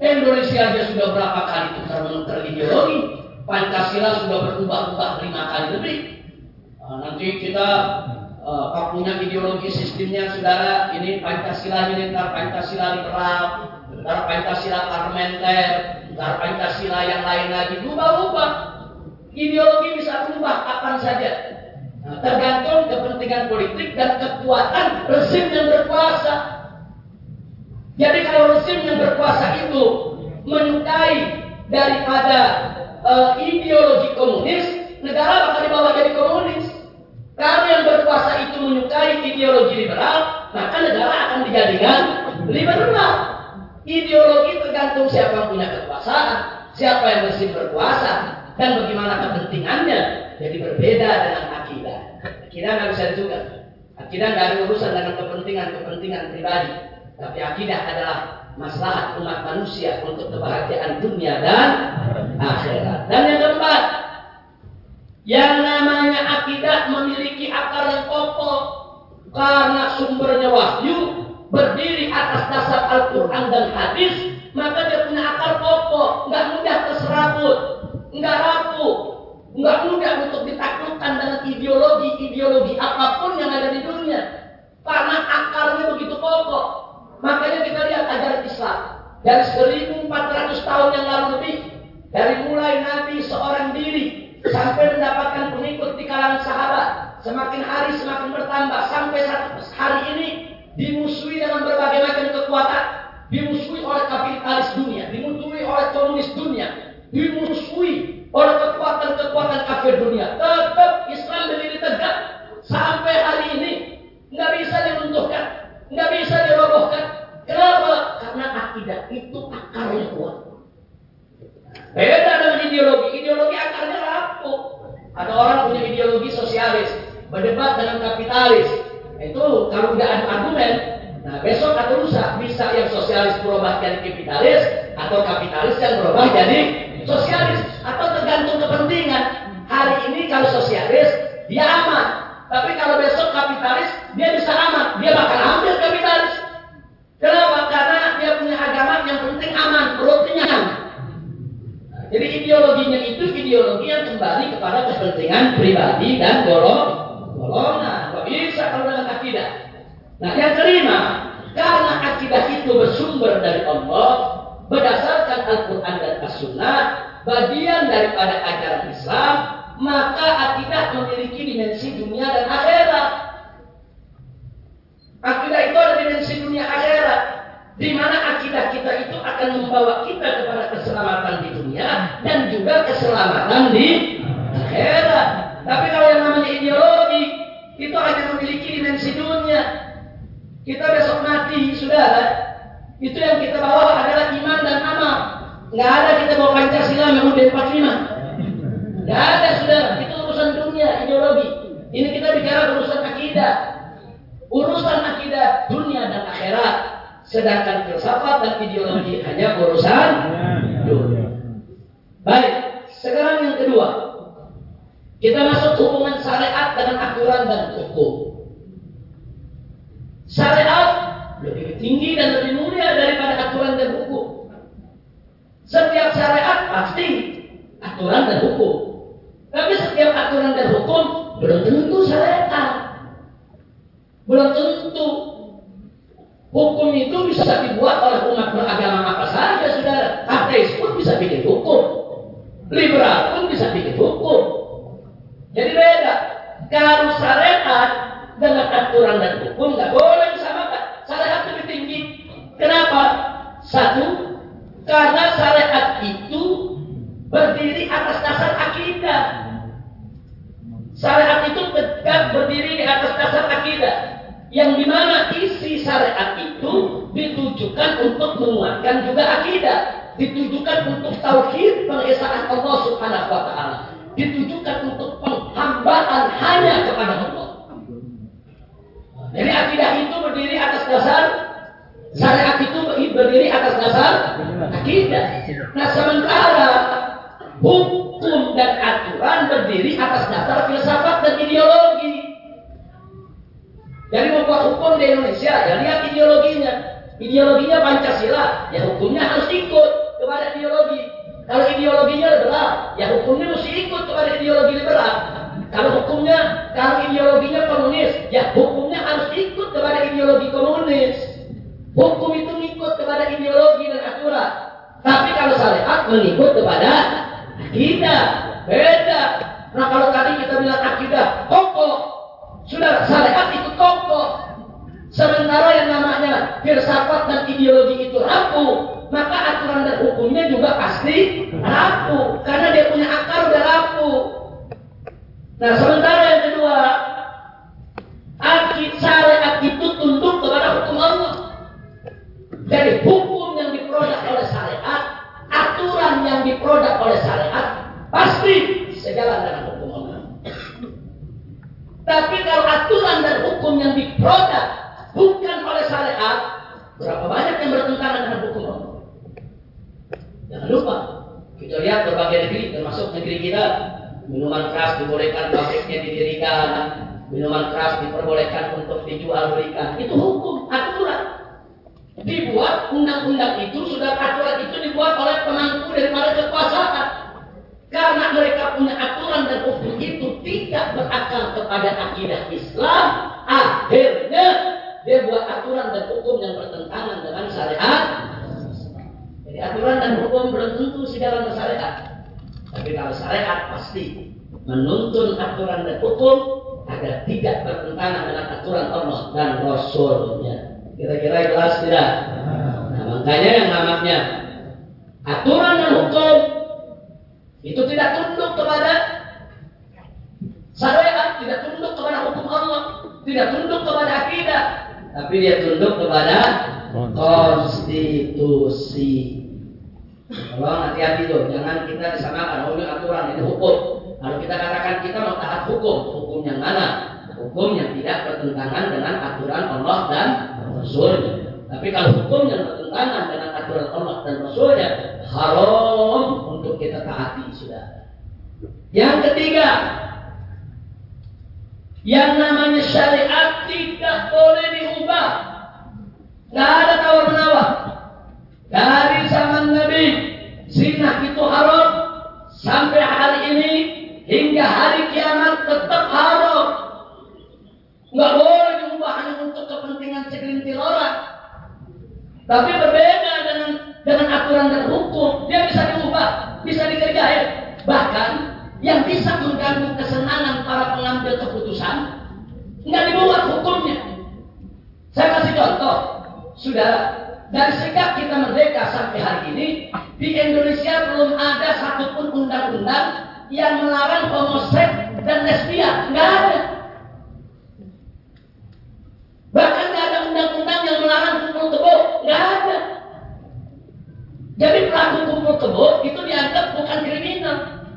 Indonesia aja sudah berapa kali tukar menukar ideologi. Pancasila sudah berubah-ubah lima kali lebih. Nah, nanti kita uh, punya ideologi sistemnya saudara ini Pancasila militer, Pancasila liberal, ntar Pancasila parlementer, ntar Pancasila yang lain lagi berubah-ubah. Ideologi bisa berubah kapan saja. Tergantung kepentingan politik dan kekuatan rezim yang berkuasa. Jadi kalau rezim yang berkuasa itu menyukai daripada uh, ideologi komunis, negara bakal dibawa jadi komunis. Kalau yang berkuasa itu menyukai ideologi liberal, maka negara akan dijadikan liberal. Ideologi tergantung siapa yang punya kekuasaan, siapa yang masih berkuasa, dan bagaimana kepentingannya. Jadi berbeda dengan akidah. Akidah nggak bisa juga. Akidah nggak ada urusan dengan kepentingan-kepentingan pribadi. Tapi akidah adalah masalah umat manusia untuk kebahagiaan dunia dan akhirat. Dan yang keempat, yang namanya akidah memiliki akar yang kokoh karena sumbernya wahyu berdiri atas dasar Al-Quran dan hadis, maka dia punya akar kokoh, nggak mudah terserabut. nggak rapuh, nggak mudah untuk ditaklukkan dengan ideologi-ideologi apa pun yang ada di dunia. Karena akarnya begitu kokoh. Makanya kita lihat ajaran Islam. Dari 1400 tahun yang lalu lebih. Dari mulai Nabi seorang diri. Sampai mendapatkan pengikut di kalangan sahabat. Semakin hari semakin bertambah. Sampai hari ini dimusuhi dengan berbagai macam kekuatan. Dimusuhi oleh kapitalis dunia. Dimusuhi oleh komunis dunia. Dimusuhi oleh kekuatan-kekuatan kafir dunia. Tetap Islam berdiri tegak. Sampai hari ini nggak bisa diruntuhkan, nggak bisa dirobohkan. Kenapa? Karena akidah itu akarnya kuat. Beda dengan ideologi. Ideologi akarnya rapuh. Ada orang punya ideologi sosialis, berdebat dengan kapitalis. Itu kalau udah ada argumen, nah besok atau lusa bisa yang sosialis berubah jadi kapitalis atau kapitalis yang berubah jadi sosialis atau tergantung kepentingan. Hari ini kalau sosialis dia aman, tapi kalau besok kapitalis dia bisa aman, dia bakal ambil kapitalis. Kenapa? Karena dia punya agama yang penting aman, perut kenyang. Jadi ideologinya itu ideologi yang kembali kepada kepentingan pribadi dan golong golongan. Gak bisa kalau dengan akidah. Nah yang kelima, karena akidah itu bersumber dari Allah, berdasarkan Al-Quran As-Sunnah, bagian daripada ajaran Islam, maka akidah memiliki dimensi dunia dan akhirat. Akidah itu ada dimensi dunia akhirat. Di mana akidah kita itu akan membawa kita kepada keselamatan di dunia dan juga keselamatan di akhirat. Tapi kalau yang namanya ideologi itu hanya memiliki dimensi dunia. Kita besok mati, sudah Itu yang kita bawa adalah iman dan amal. Nggak ada kita bawa Pancasila memang B45. Nggak ada sudah. Itu urusan dunia, ideologi. Ini kita bicara urusan akidah. Urusan akidah dunia dan akhirat. Sedangkan filsafat dan ideologi hanya urusan dunia. Baik, sekarang yang kedua. Kita masuk hubungan syariat dengan aturan dan hukum. Syariat lebih tinggi dan lebih mulia daripada aturan dan hukum. Setiap syariat pasti aturan dan hukum. Tapi setiap aturan dan hukum belum tentu syariat. Belum tentu hukum itu bisa dibuat oleh umat beragama apa saja, saudara. Ateis pun bisa bikin hukum. Liberal pun bisa bikin hukum. Jadi beda. Kalau syariat dengan aturan dan hukum nggak boleh disamakan. Syariat lebih tinggi. Kenapa? Satu, karena syariat itu berdiri atas dasar akidah. Syariat itu tegak berdiri di atas dasar akidah. Yang di mana isi syariat itu ditujukan untuk menguatkan juga akidah. Ditujukan untuk tauhid pengesaan Allah subhanahu wa ta'ala. Ditujukan untuk penghambaan hanya kepada Allah. Jadi akidah itu berdiri atas dasar syariat itu berdiri atas dasar akidah. Nah sementara hukum dan aturan berdiri atas dasar filsafat dan ideologi. Jadi membuat hukum di Indonesia, ya lihat ideologinya. Ideologinya Pancasila, ya hukumnya harus ikut kepada ideologi. Kalau ideologinya liberal, ya hukumnya mesti ikut kepada ideologi liberal. Kalau hukumnya, kalau ideologinya komunis, ya hukumnya harus ikut kepada ideologi komunis. Hukum itu ikut kepada ideologi dan aturan. Tapi kalau syariat mengikut kepada akidah. Beda. Nah kalau tadi kita bilang akidah kokoh, sudah syariat itu kokoh. Sementara yang namanya filsafat dan ideologi itu rapuh, maka aturan dan hukumnya juga pasti rapuh. Karena dia punya akar udah rapuh. Nah sementara yang kedua, syariat itu tunduk kepada hukum Allah. Jadi hukum yang diproduk oleh syariat, aturan yang diproduk oleh syariat, pasti sejalan dengan hukum Allah. Tapi kalau aturan dan hukum yang diproduk bukan oleh syariat, berapa banyak yang bertentangan dengan hukum Allah? Jangan lupa, kita lihat berbagai negeri, termasuk negeri kita, minuman keras dibolehkan pabriknya didirikan, minuman keras diperbolehkan untuk dijual belikan. Itu hukum, aturan. Dibuat undang-undang itu, sudah aturan itu dibuat oleh pemangku daripada kekuasaan. Karena mereka punya aturan dan hukum itu tidak berakal kepada akidah Islam, akhirnya dia buat aturan dan hukum yang bertentangan dengan syariat. Jadi aturan dan hukum belum tentu sejalan dengan syariat. Tapi kalau syariat pasti menuntun aturan dan hukum agar tidak bertentangan dengan aturan Allah dan Rasulnya. Kira-kira jelas tidak? Nah, makanya yang namanya aturan dan hukum itu tidak tunduk kepada syariat, tidak tunduk kepada hukum Allah, tidak tunduk kepada akidah, tapi dia tunduk kepada konstitusi. Kalau hati-hati tuh, jangan kita disamakan. Oh ini aturan, ini hukum. Kalau kita katakan kita mau taat hukum, hukum yang mana? Hukum yang tidak bertentangan dengan aturan Allah dan Rasulnya. Tapi kalau hukum yang bertentangan dengan aturan Allah dan Rasulnya, haram untuk kita taati sudah. Yang ketiga, yang namanya syariat tidak boleh diubah. Tidak ada tawar menawar. Dari zaman Nabi, zina itu haram. Sampai hari ini, hingga hari kiamat tetap haram. Nggak boleh hanya untuk kepentingan segelintir orang. Tapi berbeda dengan dengan aturan dan hukum. Dia bisa diubah, bisa dikerjain. Bahkan yang bisa mengganggu kesenangan para pengambil keputusan nggak dibuat hukumnya. Saya kasih contoh, sudah dari sejak kita merdeka sampai hari ini di Indonesia belum ada satupun undang-undang yang melarang homoseks dan lesbian, nggak ada. Bahkan nggak ada undang-undang yang melarang kumpul kebo, nggak ada. Jadi pelaku kumpul kebo itu dianggap bukan kriminal,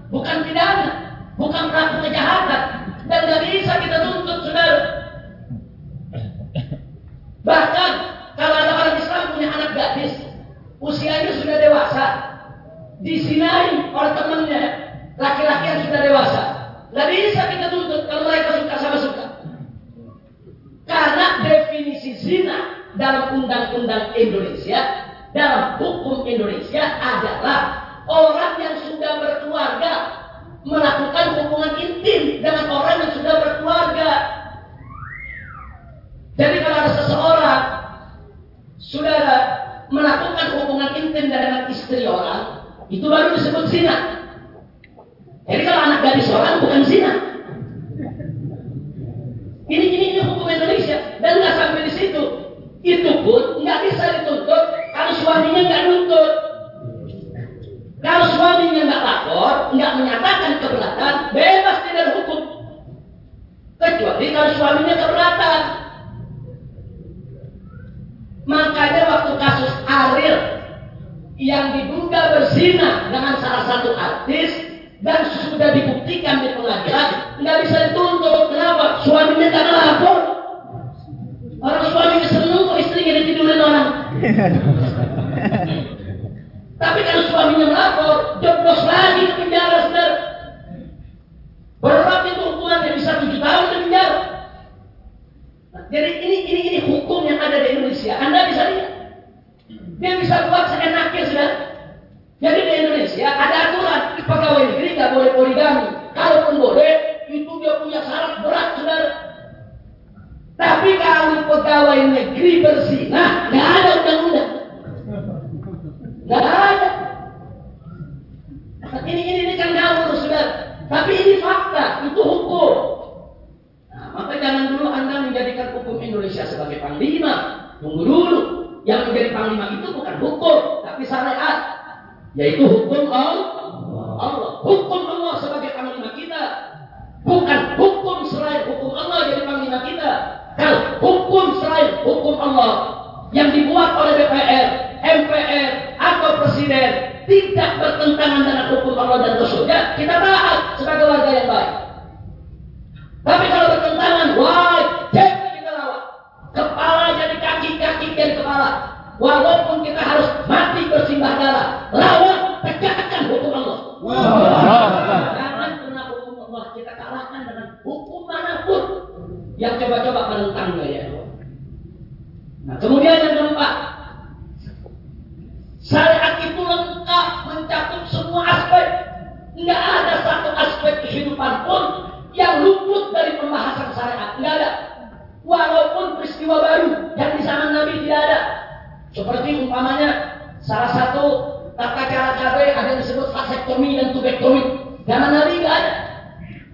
bukan pidana, bukan pelaku kejahatan, dan nggak bisa kita tuntut saudara. Bahkan kalau ada orang Islam punya anak gadis, usianya sudah dewasa, disinai oleh temannya, laki-laki yang sudah dewasa, nggak bisa kita tuntut kalau mereka suka sama suka. Karena definisi zina dalam undang-undang Indonesia, dalam hukum Indonesia adalah orang yang sudah berkeluarga melakukan hubungan intim dengan orang yang sudah berkeluarga. Jadi kalau ada seseorang sudah melakukan hubungan intim dengan istri orang, itu baru disebut zina. Jadi kalau anak gadis orang bukan zina. Ini ini ini hukum Indonesia dan nggak sampai di situ. Itu pun nggak bisa dituntut kalau suaminya nggak nuntut. Kalau suaminya nggak lapor, nggak menyatakan keberatan, bebas tidak hukum. Kecuali kalau suaminya keberatan. Makanya waktu kasus Ariel yang diduga berzina dengan salah satu artis dan sudah dibuktikan di pengadilan, nggak bisa. Tak lapor. Orang suaminya seneng kok istrinya ditidurin orang. Tapi kalau suaminya melapor, jeblos lagi ke penjara, saudara. Berat itu hukumannya bisa tujuh tahun di penjara. Nah, jadi ini ini ini hukum yang ada di Indonesia. Anda bisa lihat. Dia bisa buat seenaknya, saudara. Jadi di Indonesia ada aturan pegawai negeri nggak boleh poligami. Kalaupun boleh, Tapi kalau pegawai negeri berzina, nggak ada undang-undang. Nggak ada. Ini, ini, ini kan ngawur, saudara. Tapi ini fakta, itu hukum. Nah, maka jangan dulu Anda menjadikan hukum Indonesia sebagai panglima. Tunggu dulu. Yang menjadi panglima itu bukan hukum, tapi syariat. Yaitu hukum Allah. Hukum Allah sebagai panglima kita. Bukan hukum selain hukum Allah jadi panglima kita. Kalau hukum selain hukum Allah yang dibuat oleh DPR, MPR, atau Presiden tidak bertentangan dengan hukum Allah dan Rasulnya, kita taat sebagai warga yang baik. Tapi kalau bertentangan, wajib kita lawan. Kepala jadi kaki, kaki jadi kepala. Walaupun kita harus mati bersimbah darah, lawan, tegakkan hukum Allah. Jangan pernah hukum Allah kita kalahkan dengan hukum mana pun yang coba-coba menentangnya ya. Nah, kemudian yang keempat, syariat itu lengkap mencakup semua aspek. Enggak ada kehidupan pun yang luput dari pembahasan syariat. Tidak ada. Walaupun peristiwa baru yang di zaman Nabi tidak ada. Seperti umpamanya salah satu tata cara KB ada yang disebut vasektomi dan tubektomi. Zaman Nabi tidak ada.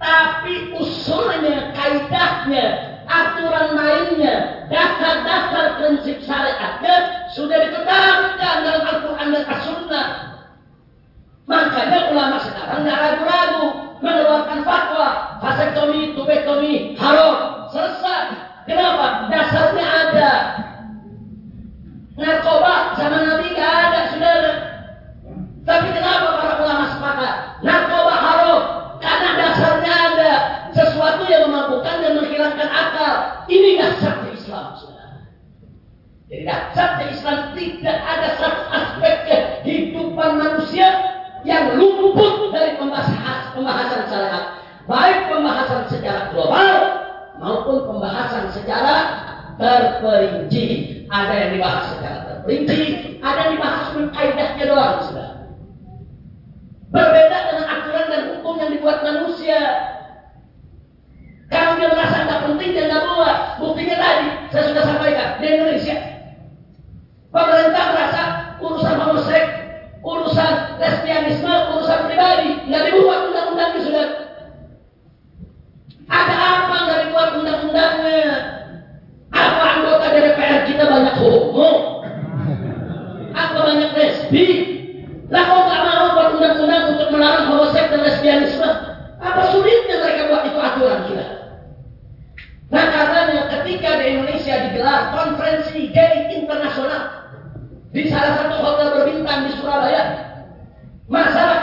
Tapi usulnya, kaidahnya, aturan mainnya, dasar-dasar prinsip syariatnya sudah ditetapkan dalam Al-Quran dan As-Sunnah. Makanya ulama sekarang tidak ragu-ragu mengeluarkan fatwa vasektomi, tubektomi, haram, selesai. Kenapa? Dasarnya ada. Narkoba zaman Nabi tidak ada, saudara. Tapi kenapa para ulama sepakat? Narkoba haram. Karena dasarnya ada. Sesuatu yang memabukkan dan menghilangkan akal. Ini dasar Islam. Jadi dasar Islam tidak ada satu aspek kehidupan manusia yang luput dari pembahasan, pembahasan syariat. Baik pembahasan secara global maupun pembahasan secara terperinci. Ada yang dibahas secara terperinci, ada yang dibahas dengan kaidahnya doang, sudah. Berbeda dengan aturan dan hukum yang dibuat manusia. Kalau dia merasa tidak penting, dia nggak buat. Buktinya tadi, saya sudah sampaikan, di Indonesia. Pemerintah merasa urusan homoseks, urusan lesbianisme, urusan pribadi, nggak dibuat undang-undangnya sudah. Ada apa nggak dibuat undang-undangnya? Apa anggota DPR kita banyak homo? Apa banyak lesbi? Lah kok nggak mau buat undang-undang untuk melarang homoseks dan lesbianisme? Apa sulitnya mereka buat itu aturan kita? Nah ketika di Indonesia digelar konferensi gay internasional di salah satu hotel berbintang di Surabaya, masyarakat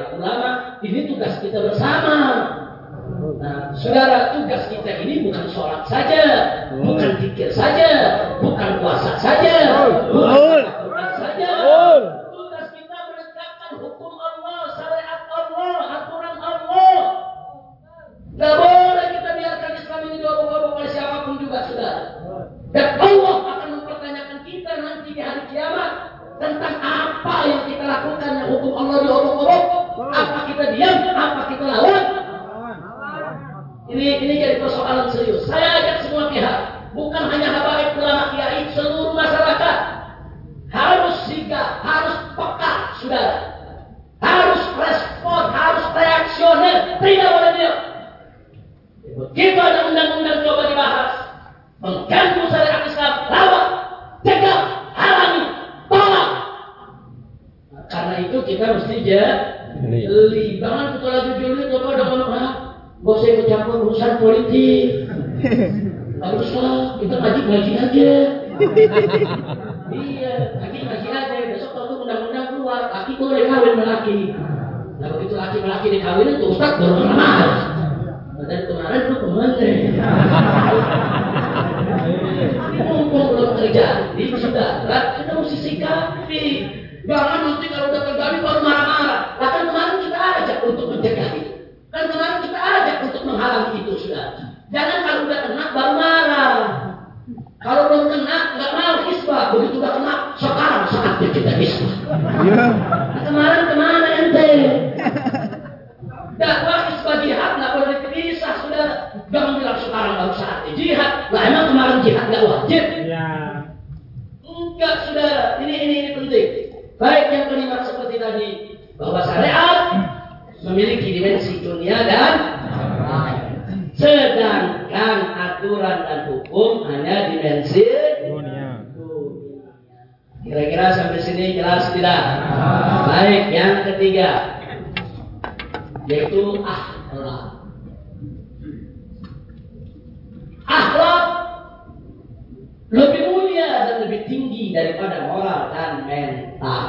para ulama, ini tugas kita bersama. Nah, saudara, tugas kita ini bukan sholat saja, bukan zikir saja, bukan puasa saja, bukan saja. Tugas kita menegakkan hukum Allah, syariat Allah, aturan Allah. Gak boleh kita biarkan Islam ini diobok-obok oleh siapa pun juga, saudara. Dan Allah akan mempertanyakan kita nanti di hari kiamat tentang apa yang kita lakukan yang hukum Allah diobok-obok, apa kita diam, apa kita lawan. Ini ini jadi persoalan serius. Saya ajak semua pihak, bukan hanya habaib ulama kiai, seluruh masyarakat harus sigap, harus peka, saudara. Harus respon, harus reaksioner, tidak boleh diam. Begitu ada undang-undang coba dibahas, mengganggu syariat Islam, lawan, cegah, halangi, tolak. Karena itu kita mesti jeli. Jangan kita lagi coba dengan ah, gak usah ikut campur urusan politik. Gak usah, kita ngaji-ngaji aja. iya, ngaji-ngaji aja. Besok kalau undang-undang keluar, laki boleh kawin sama laki. Nah begitu laki-laki dikawin itu Ustaz baru. Nah, dari kemarin tuh ke mana? Mumpung belum terjadi, saudara, kita mesti sikapi. Jangan nanti kalau udah terjadi baru marah-marah. Nah, kan kemarin kita ajak untuk mencegah itu. Kan kemarin kita ajak untuk menghalangi itu, saudara. Jangan kalau udah kena baru marah. Kalau belum kena, nggak mau isbah. Begitu udah kena, sekarang saatnya kita isbah. Nah, kemarin ke mana ente? Dakwah isbah jihad nggak boleh dipisah, saudara. Jangan bilang sekarang baru saatnya jihad. Lah emang kemarin jihad nggak wajib? Ya. Enggak, saudara. Ini ini ini penting. Baik yang kelima seperti tadi bahwa syariat memiliki dimensi dunia dan sedangkan aturan dan hukum hanya dimensi Dunia. Kira-kira sampai sini jelas tidak? Baik, yang ketiga yaitu akhlak. Akhlak lebih mulia dan lebih tinggi daripada moral dan mental.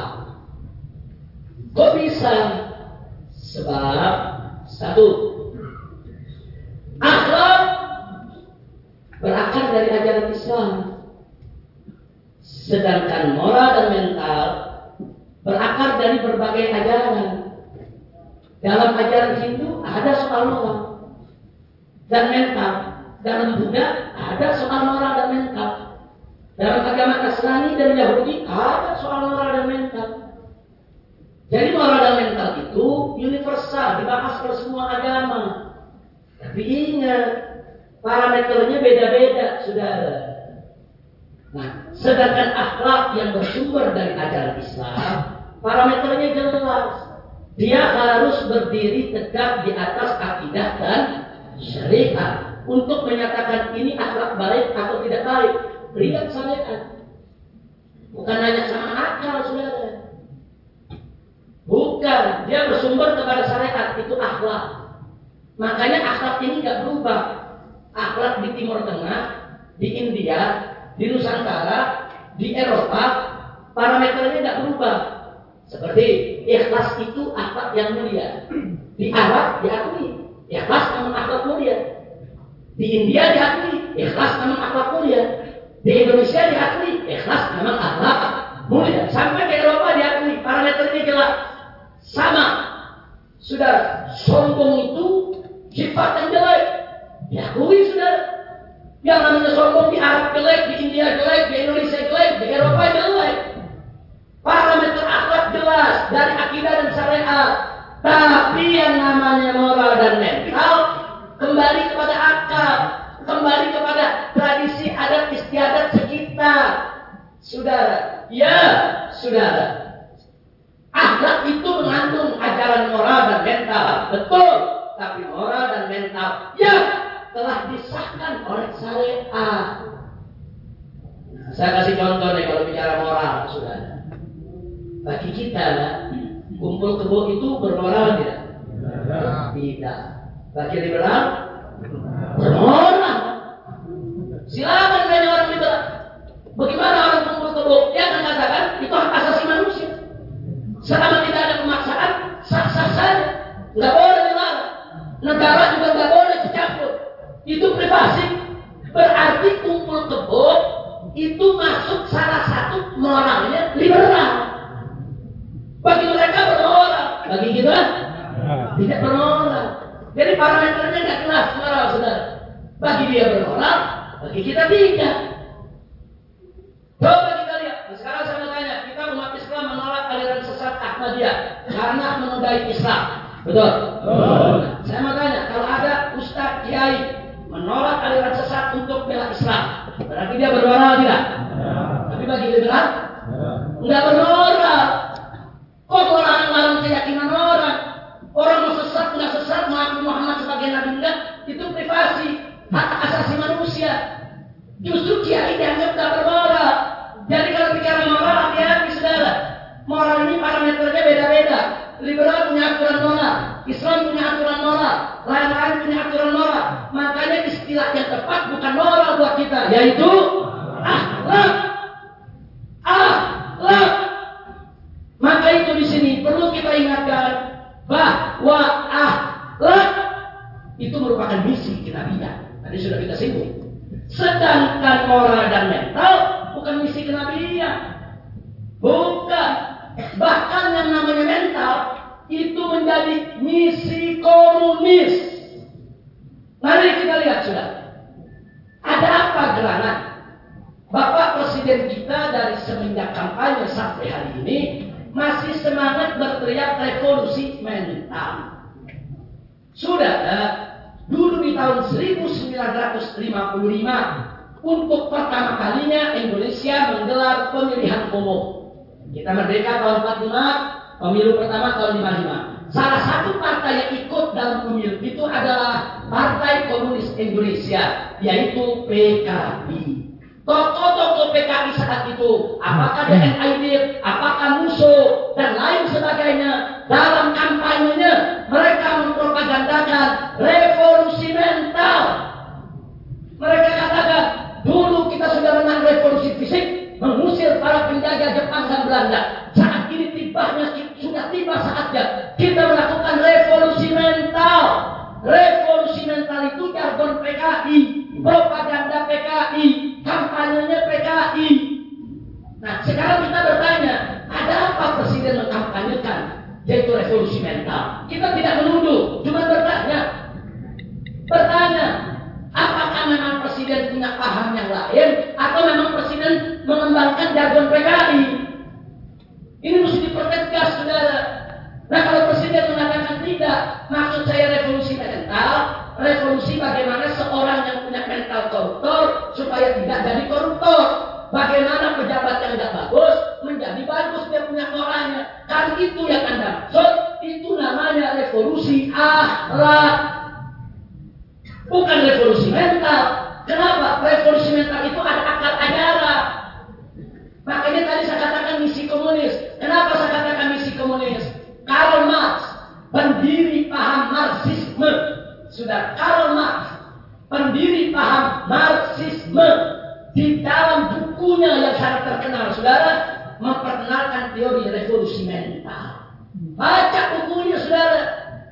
Kok bisa? Sebab satu, akhlak berakar dari ajaran Islam. Sedangkan moral dan mental berakar dari berbagai ajaran. Dalam ajaran Hindu ada soal moral dan mental. Dalam Buddha ada soal moral dan mental. Dalam agama Nasrani dan Yahudi ada soal moral dan mental. Jadi moral dan mental itu universal, dibahas oleh semua agama. Tapi ingat, parameternya beda-beda, saudara. Nah, sedangkan akhlak yang bersumber dari ajaran Islam, parameternya jelas. Dia harus berdiri tegak di atas akidah dan syariat untuk menyatakan ini akhlak baik atau tidak baik. Lihat syariat. Bukan hanya sama akal, saudara. Bukan, dia bersumber kepada syariat itu akhlak. Makanya akhlak ini nggak berubah. Akhlak di Timur Tengah, di India, di Nusantara, di Eropa, parameternya nggak berubah. Seperti ikhlas itu akhlak yang mulia. Di Arab diakui ikhlas memang akhlak mulia. Di India diakui ikhlas memang akhlak mulia. Di Indonesia diakui ikhlas memang akhlak mulia. Sampai di Eropa diakui parameternya jelas sama. Sudah sombong itu sifat yang jelek. Diakui sudah. Yang namanya sombong di Arab jelek, di India jelek, di Indonesia jelek, di Eropa jelek. Parameter akhlak jelas dari akidah dan syariat. Tapi yang namanya moral dan mental kembali kepada akal, kembali kepada tradisi adat istiadat sekitar. Saudara, ya, saudara. Akhlak itu mengatur mental. Betul. Tapi moral dan mental yang telah disahkan oleh syariat. Nah, saya kasih contoh nih kalau bicara moral, sudah. Bagi kita, kumpul kebo itu bermoral tidak? Tidak. Bagi liberal, bermoral. Silakan tanya orang liberal. Bagaimana orang kumpul kebo? Dia akan katakan itu hak asasi manusia. Selama tidak ada pemaksaan, sah-sah saja. Nggak boleh dilarang. Negara juga nggak boleh dicampur. Itu privasi. Berarti kumpul kebo itu masuk salah satu moralnya liberal. Bagi mereka bermoral, bagi kita tidak bermoral. Jadi parameternya nggak jelas moral, saudara. Bagi dia bermoral, bagi kita tidak. Coba kita lihat. Nah, sekarang saya mau tanya, kita umat Islam menolak aliran sesat Ahmadiyah karena menodai Islam. Betul? Betul. Saya mau tanya, kalau ada Ustadz Kiai menolak aliran sesat untuk bela Islam, berarti dia bermoral tidak? Ya. Tapi bagi liberal, ya. enggak bermoral. Kok orang larang keyakinan orang? Orang mau sesat, nggak sesat, mengaku Muhammad sebagai nabi enggak, itu privasi, hak asasi manusia. Justru kiai dianggap tak bermoral. Jadi kalau bicara moral, hati-hati saudara. Moral ini parameternya beda-beda. Liberal punya aturan moral, Islam punya aturan moral, lain-lain punya aturan moral. Makanya istilah yang tepat bukan moral buat kita, yaitu. Akhlak. Maka itu di sini perlu kita ingatkan bahwa akhlak itu merupakan misi kenabian. Tadi sudah kita singgung. Sedangkan moral dan mental bukan misi kenabian. Bukan. Bahkan yang namanya mental itu menjadi misi komunis. Mari kita lihat sudah. Ada apa gerangan? Bapak Presiden kita dari semenjak kampanye sampai hari ini masih semangat berteriak revolusi mental. Sudah, dulu di tahun 1955 untuk pertama kalinya Indonesia menggelar pemilihan umum. Kita merdeka tahun 45, pemilu pertama tahun 55. Salah satu partai yang ikut dalam pemilu itu adalah Partai Komunis Indonesia, yaitu PKI. Tokoh-tokoh PKI saat itu, apakah dengan Aidil, apakah musuh, dan lain sebagainya, dalam kampanyenya mereka mempropagandakan revolusi mental. Mereka katakan, dulu kita sudah menang revolusi fisik, mengusir para penjaga Jepang dan Belanda. Saat ini tibanya sudah tiba saatnya kita melakukan revolusi mental. Revolusi mental itu jargon PKI, propaganda PKI. Nah, sekarang kita bertanya, ada apa presiden mengkampanyekan yaitu revolusi mental? Kita tidak menuduh, cuma bertanya. Bertanya, apakah memang presiden punya paham yang lain atau memang presiden mengembangkan jargon PKI. Ini mesti dipertegas, saudara. Nah kalau presiden mengatakan tidak, maksud saya revolusi mental, revolusi bagaimana seorang yang punya mental koruptor supaya tidak jadi koruptor. Bagaimana pejabat yang tidak bagus menjadi bagus dia punya orangnya. Kan itu yang anda maksud. Itu namanya revolusi akhlak. Bukan revolusi mental. Kenapa? Revolusi mental itu ada akar ajaran. Makanya tadi saya katakan misi komunis. Kenapa saya katakan misi komunis? Karl Marx, pendiri paham Marxisme. Sudah Karl Marx, pendiri paham Marxisme. Di dalam bukunya yang sangat terkenal, saudara, memperkenalkan teori revolusi mental. Baca bukunya, saudara.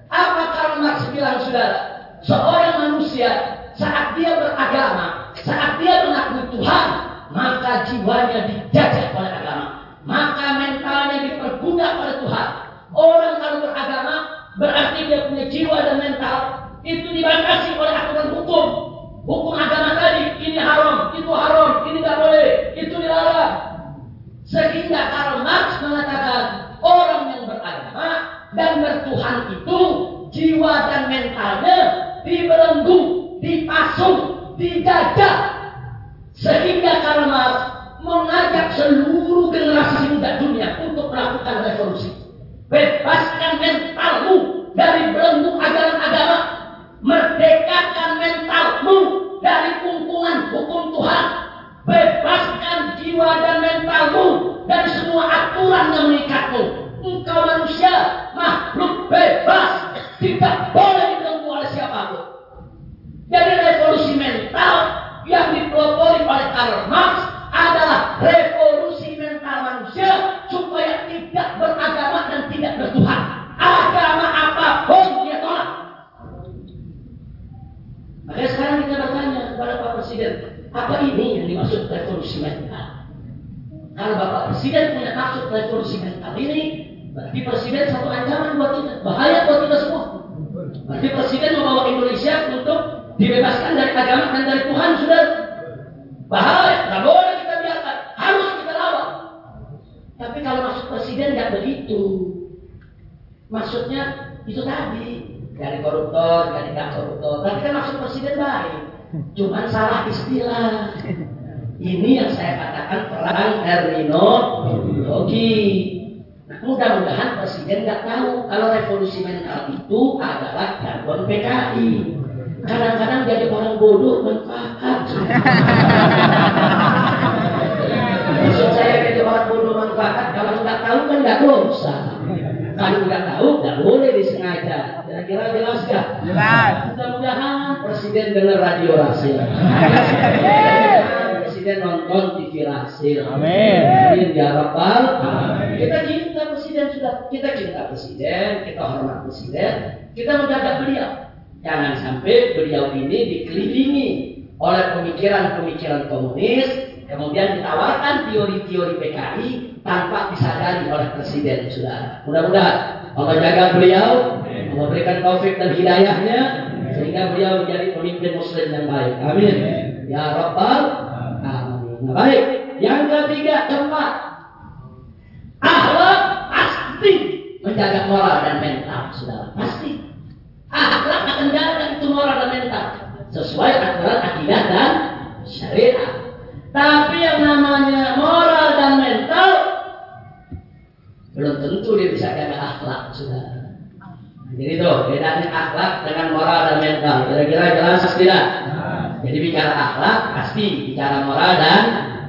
Apa Karl Marx bilang, saudara? Seorang manusia saat dia beragama, saat dia mengakui Tuhan, maka jiwanya dijajah oleh agama. Maka mentalnya diperbudak oleh Tuhan. Orang kalau beragama berarti dia punya jiwa dan mental itu dibatasi oleh aturan hukum. Hukum agama tadi ini haram, itu haram, ini tidak boleh, itu dilarang. Sehingga Karl Marx mengatakan orang yang beragama dan bertuhan itu jiwa dan mentalnya dibelenggu, dipasung, dijajah sehingga Karl Marx mengajak seluruh generasi muda dunia untuk melakukan revolusi. Bebaskan mentalmu dari belenggu ajaran agama. Merdekakan mentalmu dari kungkungan hukum Tuhan. Bebaskan jiwa dan mentalmu dari semua aturan yang mengikatmu. Engkau manusia, makhluk bebas, tidak boleh dibelenggu oleh siapa pun. Jadi revolusi mental yang dipelopori oleh Karl Marx adalah revolusi mental manusia supaya tidak beragama dan tidak bertuhan. Agama apa pun dia tolak. Makanya sekarang kita bertanya kepada Pak Presiden, apa ini yang dimaksud revolusi mental? Kalau Bapak Presiden punya maksud revolusi mental ini, berarti Presiden satu ancaman buat kita, bahaya buat kita semua. Berarti Presiden membawa Indonesia untuk dibebaskan dari agama dan dari Tuhan sudah bahaya, nggak boleh kita biarkan, harus kita lawan. Tapi kalau maksud Presiden nggak begitu, maksudnya itu tadi dari koruptor, dari tidak koruptor. Tapi kan maksud Presiden baik, cuman salah istilah. Ini yang saya katakan perang terminologi. Nah, mudah-mudahan Presiden nggak tahu kalau revolusi mental itu adalah jargon PKI. Kadang-kadang jadi orang bodoh manfaat. Maksud saya jadi orang bodoh manfaat kalau nggak tahu kan nggak dosa. Kalau nggak tahu nggak boleh disengaja. Kira-kira jelas gak? Jelas. Mudah-mudahan Presiden dengar radio rahasia. Presiden nonton TV Rasil. Amin. Amin ya Rabbal. Kita cinta Presiden sudah, kita cinta Presiden, kita hormat Presiden, kita menjaga beliau. Jangan sampai beliau ini dikelilingi oleh pemikiran-pemikiran komunis, kemudian ditawarkan teori-teori PKI tanpa disadari oleh Presiden sudah. Mudah-mudahan Allah jaga beliau, memberikan taufik dan hidayahnya, sehingga beliau menjadi pemimpin Muslim yang baik. Amin. Ya Rabbal Amin. Nah, baik. Yang ketiga, keempat. Akhlak pasti menjaga moral dan mental, saudara. Pasti. Akhlak akan jaga itu moral dan mental. Sesuai aturan akidah dan syariat. Tapi yang namanya moral dan mental belum tentu dia bisa jaga akhlak, saudara. Jadi itu bedanya akhlak dengan moral dan mental. Kira-kira jelas tidak? Jadi bicara akhlak pasti bicara moral dan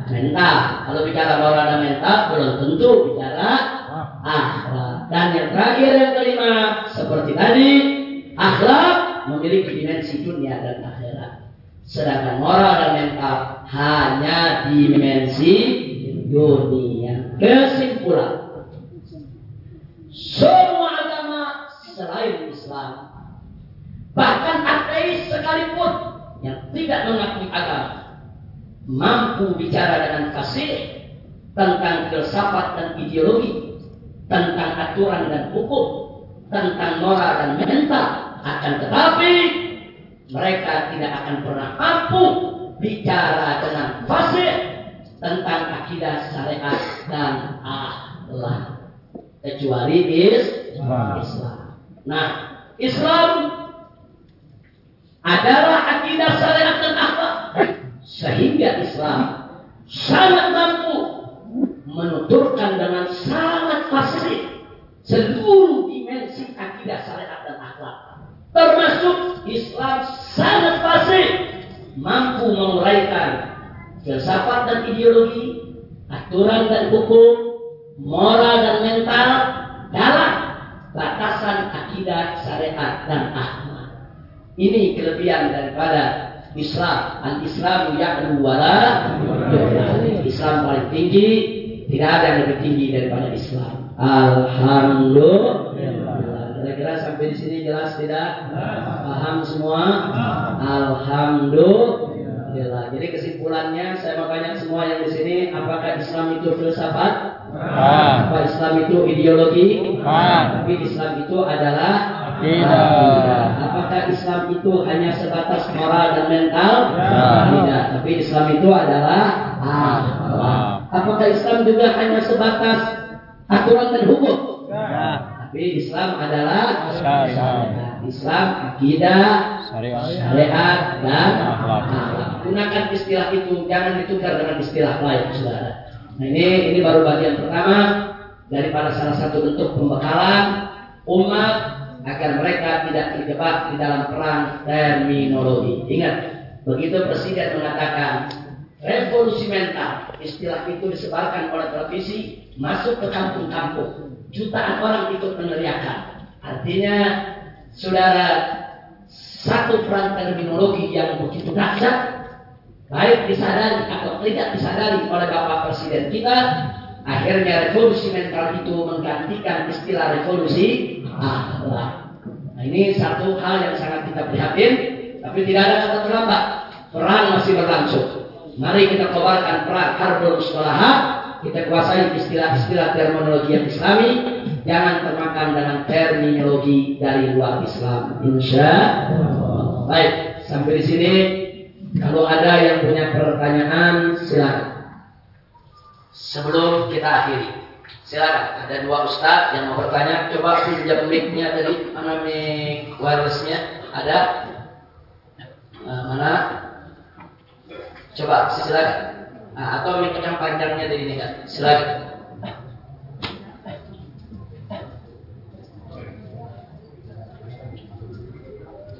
mental. Kalau bicara moral dan mental belum tentu bicara akhlak. Dan yang terakhir yang kelima seperti tadi akhlak memiliki dimensi dunia dan akhirat. Sedangkan moral dan mental hanya dimensi dunia. Kesimpulan semua agama selain Islam bahkan ateis sekalipun yang tidak mengakui agama mampu bicara dengan fasih tentang filsafat dan ideologi, tentang aturan dan hukum, tentang moral dan mental. Akan tetapi mereka tidak akan pernah mampu bicara dengan fasih tentang akidah syariat dan akhlak kecuali Islam. Nah, Islam adalah akidah syariat dan akhlak. Sehingga Islam sangat mampu menuturkan dengan sangat fasih seluruh dimensi akidah syariat dan akhlak. Termasuk Islam sangat fasih mampu menguraikan filsafat dan ideologi, aturan dan hukum, moral dan mental dalam batasan akidah syariat dan akhlak. Ini kelebihan daripada Islam. Al-Islam ya'lu wala Islam paling tinggi, tidak ada yang lebih tinggi daripada Islam. Alhamdulillah. Kira-kira sampai di sini jelas tidak? Paham semua? Alhamdulillah. Jadi kesimpulannya saya mau tanya semua yang di sini, apakah Islam itu filsafat? Apa Islam itu ideologi? Tapi Islam itu adalah Tidak. Apakah Islam itu hanya sebatas moral dan mental? Ya. Tidak. Tapi Islam itu adalah akhlak. Apakah Islam juga hanya sebatas aturan dan hukum? Tapi Islam adalah. Islam akidah, Syariat. syariat dan Akhlak. akhlak. Gunakan istilah itu, jangan ditukar dengan istilah lain, saudara. Nah ini ini baru bagian pertama daripada salah satu bentuk pembekalan umat agar mereka tidak terjebak di dalam perang terminologi. Ingat, begitu Presiden mengatakan revolusi mental, istilah itu disebarkan oleh televisi, masuk ke kampung-kampung. Jutaan orang ikut meneriakan. Artinya, saudara, satu perang terminologi yang begitu dahsyat, baik disadari atau tidak disadari oleh Bapak Presiden kita, akhirnya revolusi mental itu menggantikan istilah revolusi akhlak. Nah, ini satu hal yang sangat kita prihatin, tapi tidak ada kata terlambat. Perang masih berlangsung. Mari kita kobarkan perang harbul mustalahat, kita kuasai istilah-istilah terminologi yang islami, jangan termakan dengan terminologi dari luar Islam. Insya. Baik, sampai di sini. Kalau ada yang punya pertanyaan, silakan. Sebelum kita akhiri, silakan. Ada dua ustaz yang mau bertanya. Coba pinjam mic-nya tadi, mana mic wireless-nya? Ada? Nah, mana? Coba, silakan. Nah, atau yang panjangnya dari ini kan? Silakan.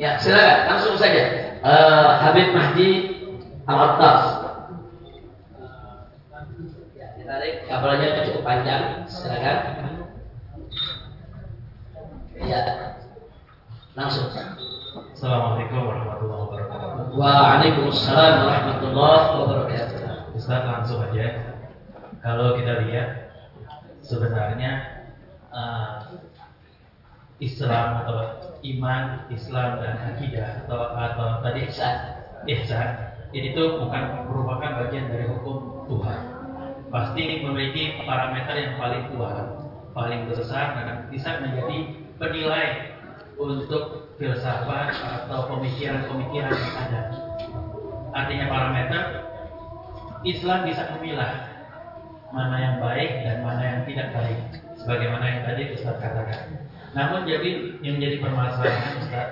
Ya, silakan. Langsung saja. Uh, Habib Mahdi Al-Attas. Ya, ditarik. Kabelnya cukup panjang. Silakan. Ya. Langsung. Assalamualaikum warahmatullahi wabarakatuh. Waalaikumsalam warahmatullahi wabarakatuh. Ustaz langsung aja. Kalau kita lihat sebenarnya uh, Islam atau iman, Islam dan akidah atau atau tadi Ihsan. ihsan ini tuh bukan merupakan bagian dari hukum Tuhan. Pasti memiliki parameter yang paling kuat, paling besar dan bisa menjadi penilai untuk filsafat atau pemikiran-pemikiran yang ada. Artinya parameter Islam bisa memilah mana yang baik dan mana yang tidak baik. Sebagaimana yang tadi Ustaz katakan. Namun jadi yang menjadi permasalahan Ustaz,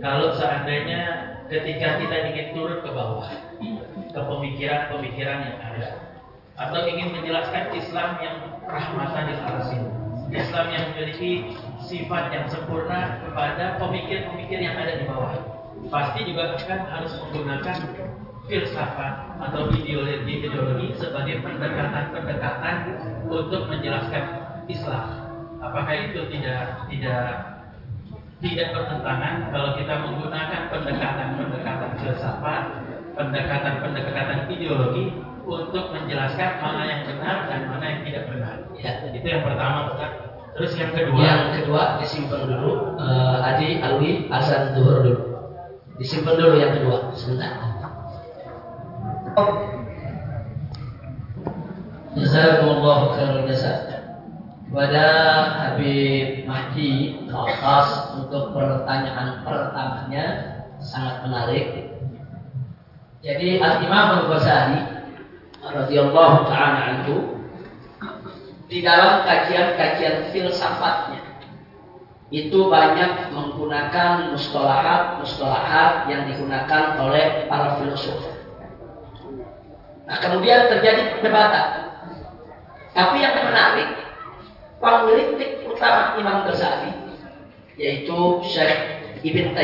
kalau seandainya ketika kita ingin turun ke bawah ke pemikiran-pemikiran yang ada atau ingin menjelaskan Islam yang rahmatan lil alamin, Islam yang memiliki sifat yang sempurna kepada pemikir-pemikir yang ada di bawah. Pasti juga akan harus menggunakan filsafat atau ideologi ideologi sebagai pendekatan-pendekatan untuk menjelaskan Islam. Apakah itu tidak tidak tidak bertentangan kalau kita menggunakan pendekatan-pendekatan filsafat, pendekatan-pendekatan ideologi untuk menjelaskan mana yang benar dan mana yang tidak benar. Ya. Itu yang pertama, Ustaz. Terus yang kedua, Yang kedua disimpan dulu. Eh, Adi, Alwi, Hasan, Duhur dulu. Disimpan dulu yang kedua. Sebentar. Jazakumullah khairan jasa kepada Habib Mahdi Al-Atas untuk pertanyaan pertamanya sangat menarik. Jadi Al-Imam Al-Ghazali radhiyallahu taala anhu di dalam kajian-kajian filsafatnya itu banyak menggunakan mustalahat-mustalahat yang digunakan oleh para filsuf. Nah, kemudian terjadi perdebatan. Tapi yang menarik, pengkritik utama Imam Ghazali, yaitu Syekh Ibn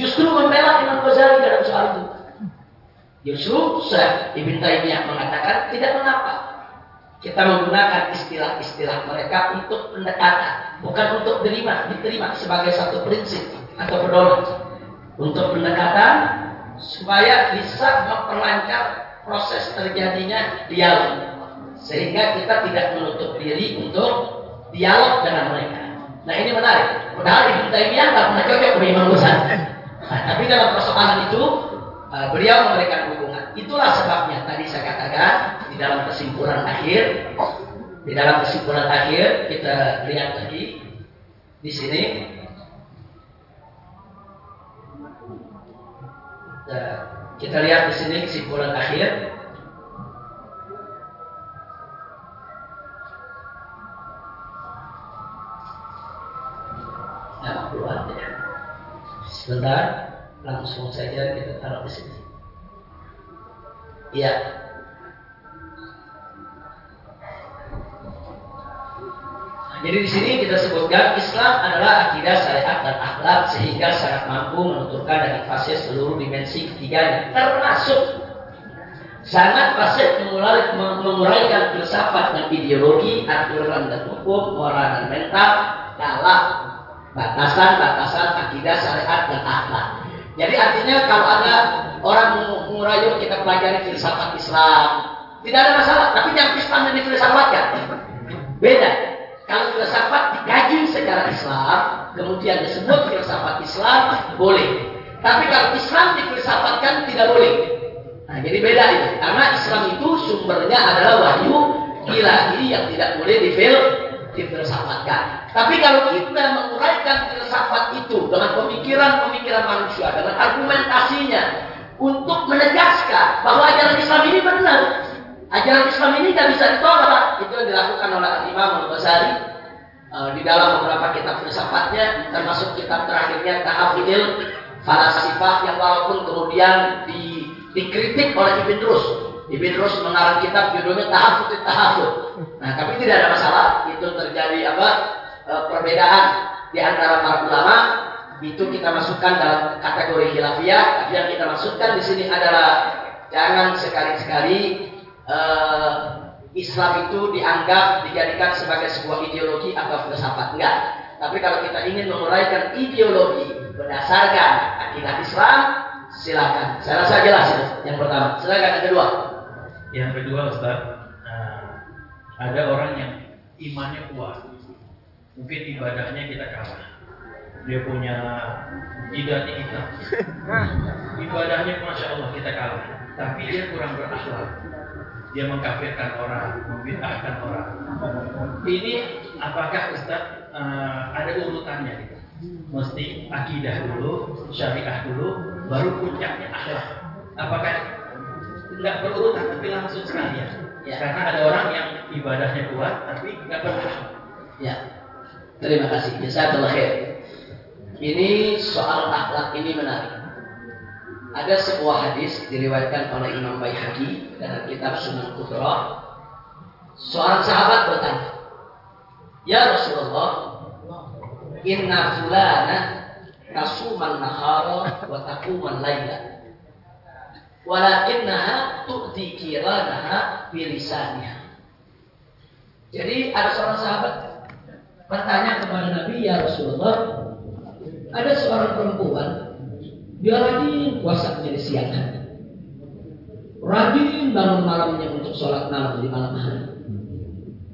justru membela Imam Ghazali dalam soal itu. Justru Syekh Ibn mengatakan tidak mengapa kita menggunakan istilah-istilah mereka untuk pendekatan, bukan untuk diterima, diterima sebagai satu prinsip atau pedoman. Untuk pendekatan supaya bisa memperlancar proses terjadinya dialog sehingga kita tidak menutup diri untuk dialog dengan mereka. Nah ini menarik. Padahal Ibnu Taimiyah nggak pernah cocok dengan Ghazali. Nah, tapi dalam persoalan itu uh, beliau memberikan dukungan. Itulah sebabnya tadi saya katakan di dalam kesimpulan akhir, di dalam kesimpulan akhir kita lihat lagi di sini. Nah, kita lihat di sini kesimpulan akhir. Nah, keluarnya. Sebentar, langsung saja kita taruh di sini. Iya. Jadi di sini kita sebutkan Islam adalah akidah syariat dan akhlak sehingga sangat mampu menuturkan dengan fasih seluruh dimensi ketiganya termasuk sangat fasih menguraikan filsafat dan ideologi, aturan dan hukum, moral dan mental dalam batasan-batasan akidah syariat dan akhlak. Jadi artinya kalau ada orang mengurayu kita pelajari filsafat Islam, tidak ada masalah. Tapi yang Islam yang difilsafatkan beda. Kalau filsafat dikaji secara Islam, kemudian disebut filsafat Islam, boleh. Tapi kalau Islam difilsafatkan tidak boleh. Nah, jadi beda itu. Karena Islam itu sumbernya adalah wahyu ilahi yang tidak boleh difil difilsafatkan. Tapi kalau kita menguraikan filsafat itu dengan pemikiran-pemikiran manusia, dengan argumentasinya untuk menegaskan bahwa ajaran Islam ini benar. Ajaran Islam ini tidak bisa ditolak. Itu yang dilakukan oleh Imam Al-Ghazali uh, di dalam beberapa kitab filsafatnya, termasuk kitab terakhirnya Tahafidil Falasifah yang walaupun kemudian di dikritik oleh Ibn Rus. Ibn Rus mengarang kitab judulnya Tahafut Tahafut. Nah, tapi tidak ada masalah. Itu terjadi apa? E, perbedaan di antara para ulama itu kita masukkan dalam kategori khilafiyah. Tapi yang kita masukkan di sini adalah jangan sekali-sekali e, Islam itu dianggap dijadikan sebagai sebuah ideologi atau filsafat enggak. Tapi kalau kita ingin menguraikan ideologi berdasarkan akidah Islam, Silakan. Saya rasa jelas ya. Yang pertama. Silakan yang kedua. Yang kedua Ustaz, uh, ada orang yang imannya kuat. Mungkin ibadahnya kita kalah. Dia punya jidatnya hitam. Ibadahnya Masya Allah kita kalah. Tapi dia kurang berakhlak. Dia mengkafirkan orang, membid'ahkan orang. Ini apakah Ustaz uh, ada urutannya gitu? Mesti akidah dulu, syariah dulu, baru puncaknya akhlak. Apakah tidak berurutan tapi langsung sekalian? Ya. Karena ada orang yang ibadahnya kuat tapi nggak berakhlak. Ya. Terima kasih. Jazakallah khair. Ini soal akhlak ini menarik. Ada sebuah hadis diriwayatkan oleh Imam Baihaqi dalam kitab Sunan Kubra. Seorang sahabat bertanya, "Ya Rasulullah, inna fulana tasuman nahara wa taquman laila walakinnaha tu'ti kiranaha bilisaniha jadi ada seorang sahabat bertanya kepada Nabi ya Rasulullah ada seorang perempuan dia rajin puasa menjadi siang hari rajin bangun malamnya untuk sholat malam di malam hari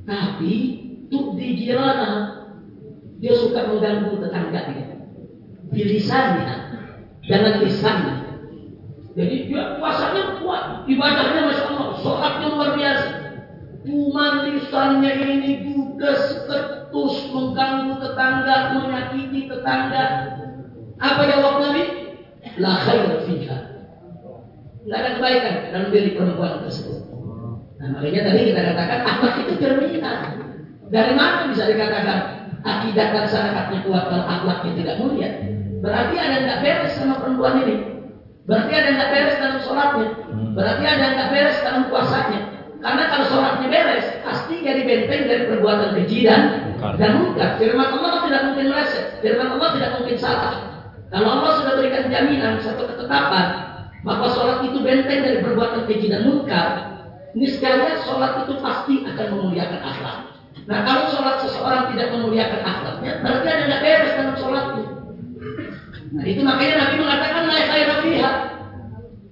tapi tuh dijirana dia suka mengganggu tetangga bilisannya dengan lisannya. Jadi dia puasanya kuat, ibadahnya masya Allah, sholatnya luar biasa. Cuma lisannya ini juga seketus mengganggu tetangga, menyakiti tetangga. Apa jawab Nabi? La khair fiha. Tidak ada kebaikan dalam diri perempuan tersebut. Nah, makanya tadi kita katakan akhlak itu cerminan. Dari mana bisa dikatakan akidah masyarakatnya kuat kalau akhlaknya tidak mulia? Berarti ada yang nggak beres sama perempuan ini. Berarti ada yang nggak beres dalam sholatnya. Berarti ada yang nggak beres dalam puasanya. Karena kalau sholatnya beres, pasti jadi benteng dari perbuatan keji dan dan munkar. Firman Allah tidak mungkin meleset. Firman Allah tidak mungkin salah. Kalau Allah sudah berikan jaminan satu ketetapan bahwa sholat itu benteng dari perbuatan keji dan munkar, sekalian sholat itu pasti akan memuliakan akhlak. Nah kalau sholat seseorang tidak memuliakan akhlaknya, berarti ada nggak beres dalam sholatnya. Nah, itu makanya Nabi mengatakan la khaira fiha.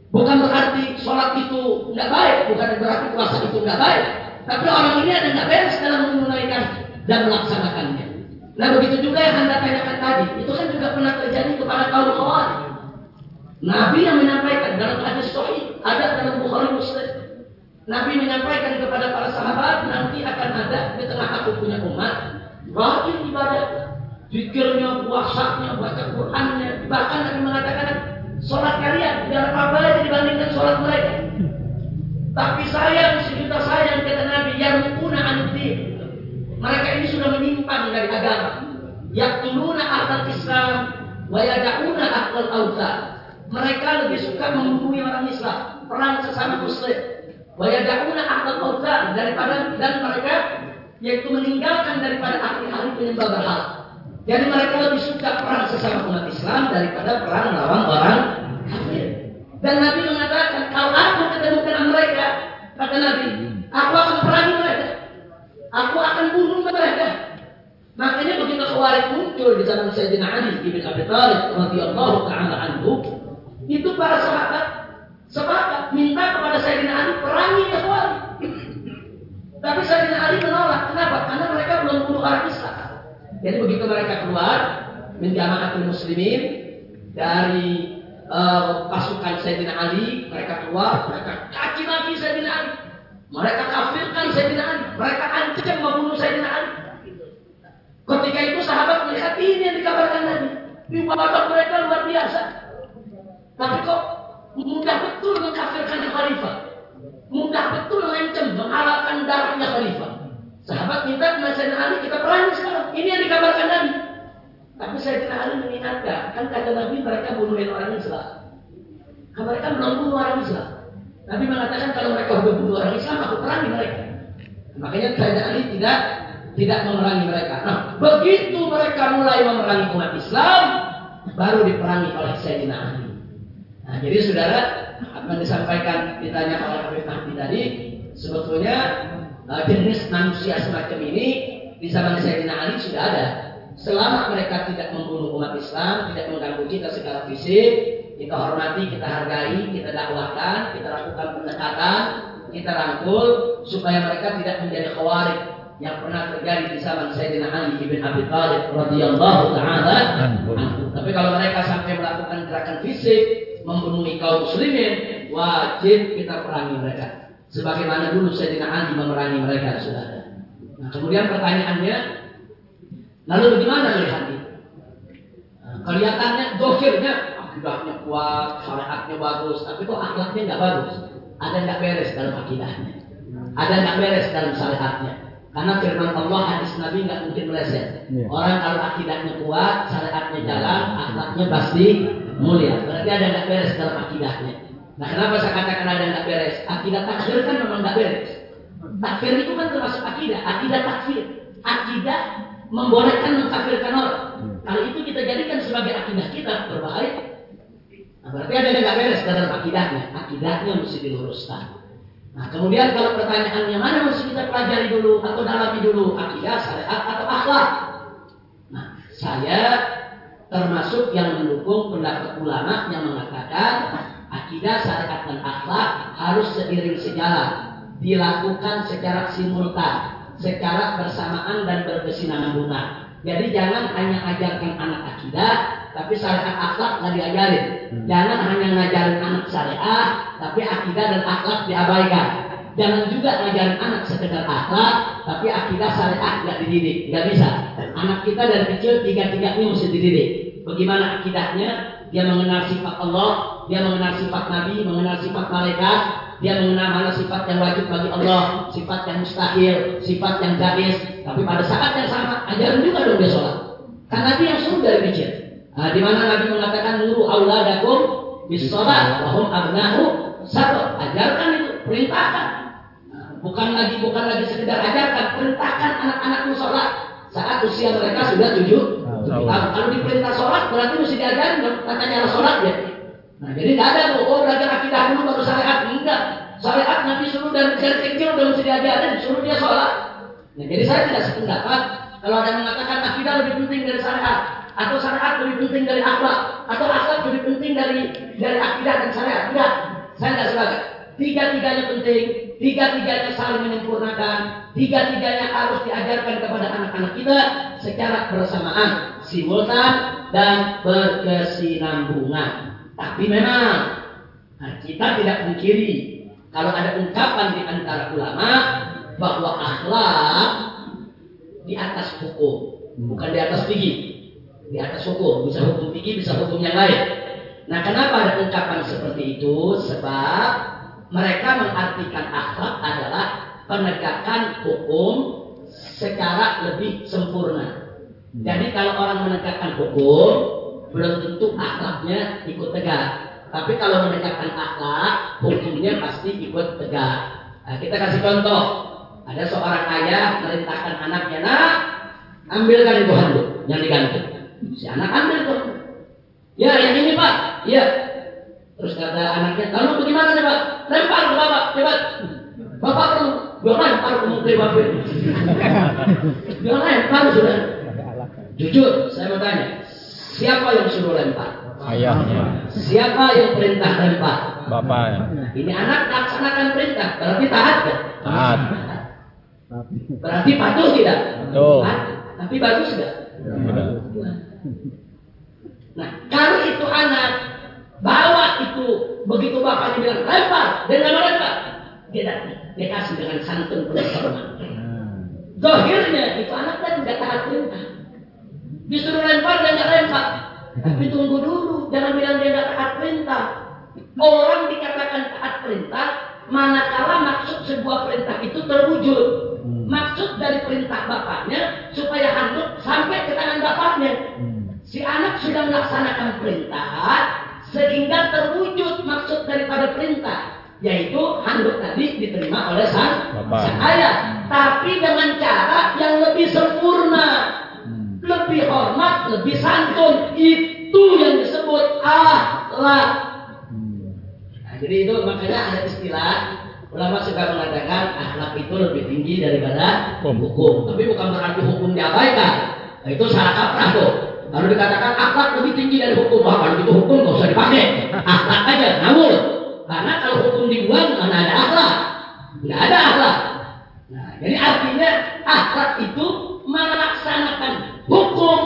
Bukan berarti sholat itu nggak baik, bukan berarti puasa itu nggak baik. Tapi orang ini ada nggak beres dalam menunaikan dan melaksanakannya. Nah begitu juga yang anda tanyakan tadi, itu kan juga pernah terjadi kepada kaum Khawarij. Nabi yang menyampaikan dalam hadis Sahih, ada dalam Bukhari Muslim. Nabi menyampaikan kepada para sahabat, nanti akan ada di tengah aku punya umat, rajin ibadah, Zikirnya, puasanya, baca Qur'annya, bahkan Nabi mengatakan sholat kalian tidak apa-apa aja dibandingkan sholat mereka. Tapi sayang, sejuta sayang kata Nabi, yang mukuna anti. Mereka ini sudah menyimpang dari agama. Yaktuluna ahlal Islam, wa yada'una ahlal awzar. Mereka lebih suka membunuh orang Islam, perang sesama muslim. Wa yada'una ahlal awzar daripada dan mereka yaitu meninggalkan daripada ahli-ahli penyembah berhala. Jadi mereka lebih suka perang sesama umat Islam daripada perang melawan orang kafir. Dan Nabi mengatakan, kalau aku ketemu dengan mereka, kata Nabi, aku akan perangi mereka. Aku akan bunuh mereka. Makanya begitu Khawarij muncul di zaman Sayyidina Ali bin Abi Thalib radhiyallahu taala anhu, itu para sahabat sepakat minta kepada Sayyidina Ali perangi Khawarij. Tapi Sayyidina Ali menolak. Kenapa? Karena mereka belum bunuh orang Islam. Jadi begitu mereka keluar menjamaahkan muslimin dari uh, pasukan Sayyidina Ali, mereka keluar, mereka caci maki Sayyidina Ali. Mereka kafirkan Sayyidina Ali. Mereka ancam membunuh Sayyidina Ali. Ketika itu sahabat melihat ini yang dikabarkan Nabi. Ibadah mereka luar biasa. Tapi kok mudah betul mengkafirkan khalifah. Mudah betul mengancam, menghalalkan darahnya khalifah. Sahabat minta Sayyidina Ali kita perangi sekarang. Ini yang dikabarkan Nabi. Tapi Sayyidina Ali mengingatkan, kan kata Nabi mereka bunuhin orang Islam. Kan mereka bunuh orang Islam. Nabi mengatakan kalau mereka sudah bunuh orang Islam, aku perangi mereka. Makanya Sayyidina Ali tidak tidak memerangi mereka. Nah, begitu mereka mulai memerangi umat Islam, baru diperangi oleh Sayyidina Ali. Nah, jadi saudara, yang disampaikan ditanya oleh Habib Mahdi tadi, sebetulnya uh, jenis manusia semacam ini di zaman Sayyidina Ali sudah ada. Selama mereka tidak membunuh umat Islam, tidak mengganggu kita secara fisik, kita hormati, kita hargai, kita dakwahkan, kita lakukan pendekatan, kita rangkul supaya mereka tidak menjadi khawarij yang pernah terjadi di zaman Sayyidina Ali bin Abi Thalib radhiyallahu taala Tapi kalau mereka sampai melakukan gerakan fisik, membunuh kaum muslimin, wajib kita perangi mereka. Sebagaimana dulu Sayyidina Ali memerangi mereka, saudara. Nah, kemudian pertanyaannya, lalu bagaimana melihat kelihatannya dohirnya, akidahnya kuat, syariatnya bagus, tapi kok akhlaknya nggak bagus. Ada nggak beres dalam akidahnya? Ada nggak beres dalam syariatnya? Karena firman Allah hadis Nabi nggak mungkin meleset. Yeah. Orang kalau akidahnya kuat, syariatnya jalan, akhlaknya pasti mulia. Berarti ada nggak beres dalam akidahnya. Nah kenapa saya katakan ada nggak beres? Akidah takfir kan memang nggak beres. Takfir itu kan termasuk akidah. Akidah takfir. Akidah membolehkan mengkafirkan orang. Kalau itu kita jadikan sebagai akidah kita berbahaya. Nah, berarti ada yang nggak beres dalam akidahnya. Akidahnya mesti diluruskan. Nah, kemudian kalau pertanyaannya mana mesti kita pelajari dulu atau dalami dulu akidah, syariat atau akhlak? Nah, saya termasuk yang mendukung pendapat ulama yang mengatakan akidah, syariat dan akhlak harus seiring sejalan, dilakukan secara simultan, secara bersamaan dan berkesinambungan. Jadi jangan hanya ajarkan anak akidah, tapi syariat akhlak nggak diajarin. Jangan hanya ngajarin anak syariat, tapi akidah dan akhlak diabaikan. Jangan juga ngajarin anak sekedar akhlak, tapi akidah syariat nggak dididik, nggak bisa. Anak kita dari kecil tiga-tiganya mesti dididik. Bagaimana akidahnya? Dia mengenal sifat Allah, dia mengenal sifat Nabi, mengenal sifat malaikat, dia mengenal mana sifat yang wajib bagi Allah, sifat yang mustahil, sifat yang jais. Tapi pada saat yang sama, ajaran juga dong dia sholat. Karena dia yang suruh dari kecil. Nah, di mana Nabi mengatakan nuru auladakum bis sholat, wahum abnahu satu. Ajarkan itu, perintahkan. Nah, bukan lagi bukan lagi sekedar ajarkan, perintahkan anak-anakmu sholat saat usia mereka sudah tujuh Nah, kalau diperintah sholat berarti mesti diajarin tata cara sholat ya. Nah, jadi tidak ada tuh, oh belajar akidah dulu baru syariat. Enggak. Syariat nanti suruh dari, dari kecil udah mesti diajarin, suruh dia sholat. Nah, jadi saya tidak sependapat kalau ada yang mengatakan akidah lebih penting dari syariat, atau syariat lebih penting dari akhlak, atau akhlak lebih penting dari dari akidah dan syariat. Tidak, saya tidak sepakat. Tiga-tiganya penting, tiga-tiganya saling menyempurnakan, tiga-tiganya harus diajarkan kepada anak-anak kita secara bersamaan, simultan dan berkesinambungan. Tapi memang nah, kita tidak mengkiri kalau ada ungkapan di antara ulama bahwa akhlak di atas hukum, bukan di atas fikih. Di atas hukum, bisa hukum fikih, bisa hukum yang lain. Nah, kenapa ada ungkapan seperti itu? Sebab mereka mengartikan akhlak adalah penegakan hukum secara lebih sempurna. Jadi kalau orang menegakkan hukum, belum tentu akhlaknya ikut tegak. Tapi kalau menegakkan akhlak, hukumnya pasti ikut tegak. Nah, kita kasih contoh. Ada seorang ayah merintahkan anaknya, nak, ambilkan itu handuk yang digantung. Si anak ambil tuh. Ya, yang ini pak. Iya. Terus kata anaknya, lalu bagaimana nih pak? Lempar ke bapak, cepat. Bapak perlu, gue lempar ke menteri bapak. Gue lempar sudah. Jujur, saya mau tanya, siapa yang suruh lempar? Ayahnya. Siapa yang perintah lempar? Bapaknya. Ini anak laksanakan perintah, berarti taat kan? Taat. Berarti patuh tidak? Taat. Tapi bagus tidak? Tidak. Nah, kalau itu anak bawa itu begitu bapaknya bilang lempar, dia nggak mau lempar, dia datang, dia kasih dengan santun penuh hormat. Zahirnya itu anak kan tidak taat perintah. Disuruh lempar dia nggak lempar. Tapi tunggu dulu, jangan bilang dia nggak taat perintah. Orang dikatakan taat perintah, manakala maksud sebuah perintah itu terwujud. Maksud dari perintah bapaknya supaya handuk sampai ke tangan bapaknya. Si anak sudah melaksanakan perintah sehingga terwujud maksud daripada perintah yaitu handuk tadi diterima oleh sang, sang ayah. Tapi dengan cara yang lebih sempurna lebih hormat lebih santun itu yang disebut akhlak. Nah, jadi itu makanya ada istilah ulama suka mengatakan akhlak itu lebih tinggi daripada Hukum. hukum. Tapi bukan berarti hukum diabaikan. Nah, itu salah kaprah tuh Lalu dikatakan akhlak lebih tinggi dari hukum. Wah, kalau itu hukum nggak usah dipakai. Akhlak aja, namun karena kalau hukum dibuang mana ada akhlak? Nggak ada akhlak. Nah, jadi artinya akhlak itu melaksanakan hukum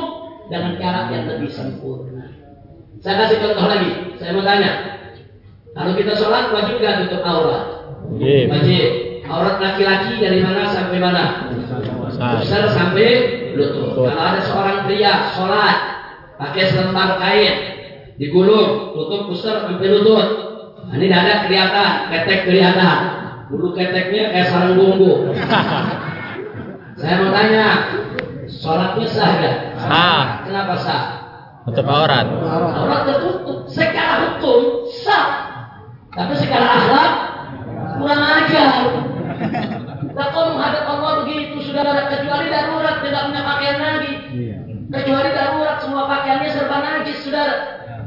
dengan cara yang lebih sempurna. Saya kasih contoh lagi. Saya mau tanya. Kalau kita sholat wajib nggak tutup aurat? Wajib. Wajib. Aurat laki-laki dari mana sampai mana? Besar. Besar sampai lutut. Kalau ada seorang pria sholat pakai selembar kain digulung, tutup pusar sampai lutut. Nah, ini dada kelihatan, ketek kelihatan. Bulu keteknya kayak sarang bumbu. Saya mau tanya, sholatnya sah gak? Sah. Kenapa sah? Untuk aurat. Aurat tertutup. Secara hukum sah, tapi secara akhlak kurang ajar. Kalau menghadap Allah begitu sudah ada kecuali darurat tidak punya pakaian lagi. Kecuali darurat semua pakaiannya serba najis saudara.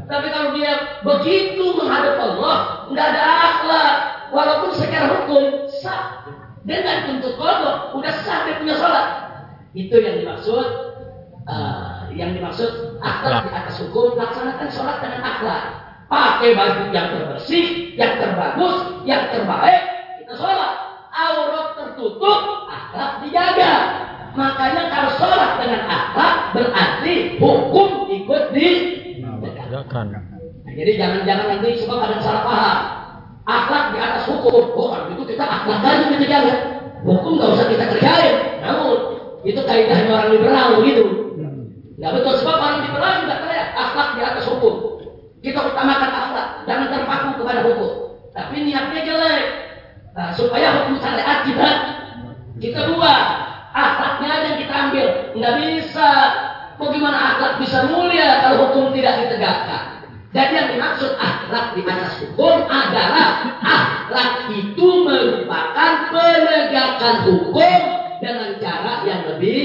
Tapi kalau dia begitu menghadap Allah nggak ada akhlak, walaupun secara hukum sah, dia nggak tuntut kodok, udah sah dia punya sholat. Itu yang dimaksud, eh, yang dimaksud akhlak di atas hukum, laksanakan sholat dengan akhlak. Pakai baju yang terbersih, yang terbagus, yang terbaik, kita sholat. Aurat tertutup, akhlak dijaga. Makanya kalau sholat dengan akhlak berarti hukum ikut. Tegakkan. Nah, jadi jangan-jangan nanti sebab ada salah paham. Akhlak di atas hukum. Oh, kalau itu kita akhlak aja kita jaga. Hukum nggak usah kita kerjain. Namun itu kaidahnya orang liberal begitu. Nggak betul sebab orang liberal juga teriak akhlak di atas hukum. Kita utamakan akhlak, jangan terpaku kepada hukum. Tapi niatnya jelek. Nah, supaya hukum syariat kita kita buat akhlaknya aja yang kita ambil. Nggak bisa. Bagaimana akhlak bisa mulia kalau hukum tidak ditegakkan? Dan yang dimaksud akhlak di atas hukum adalah akhlak itu merupakan penegakan hukum dengan cara yang lebih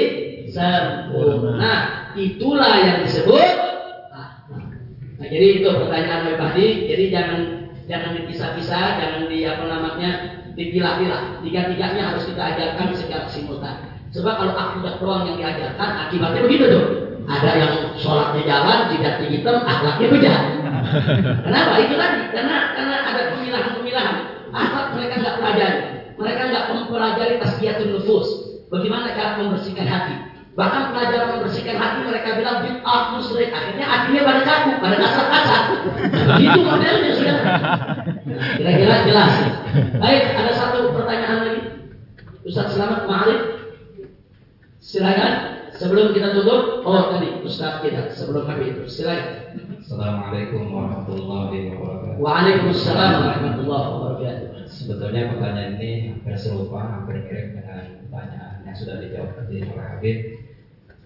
sempurna. Itulah yang disebut akhlak. Nah, jadi itu pertanyaan Mbak. Jadi jangan jangan dipisah-pisah, jangan di apa namanya dipilah-pilah. Tiga-tiganya harus kita ajarkan secara simultan. Sebab kalau akidah doang yang diajarkan, akibatnya begitu tuh. Ada yang sholatnya jalan, tidak hitam, akhlaknya bejat. Kenapa? Itu tadi. Karena karena ada pemilahan-pemilahan. Akhlak mereka nggak pelajari. Mereka nggak mempelajari tasbiyatun nufus. Bagaimana cara membersihkan hati. Bahkan pelajaran membersihkan hati mereka bilang bid'ah musyrik. Akhirnya hatinya pada kaku, pada kasar-kasar. Itu modelnya sudah. Kira-kira jelas. Baik, ada satu pertanyaan lagi. Ustaz Selamat Ma'arif. Silakan. Sebelum kita tutup, oh tadi Ustaz kita sebelum kami itu. Silakan. Assalamualaikum warahmatullahi wabarakatuh. Waalaikumsalam warahmatullahi wabarakatuh. Sebetulnya pertanyaan ini hampir serupa, hampir mirip dengan pertanyaan yang sudah dijawab tadi oleh Habib.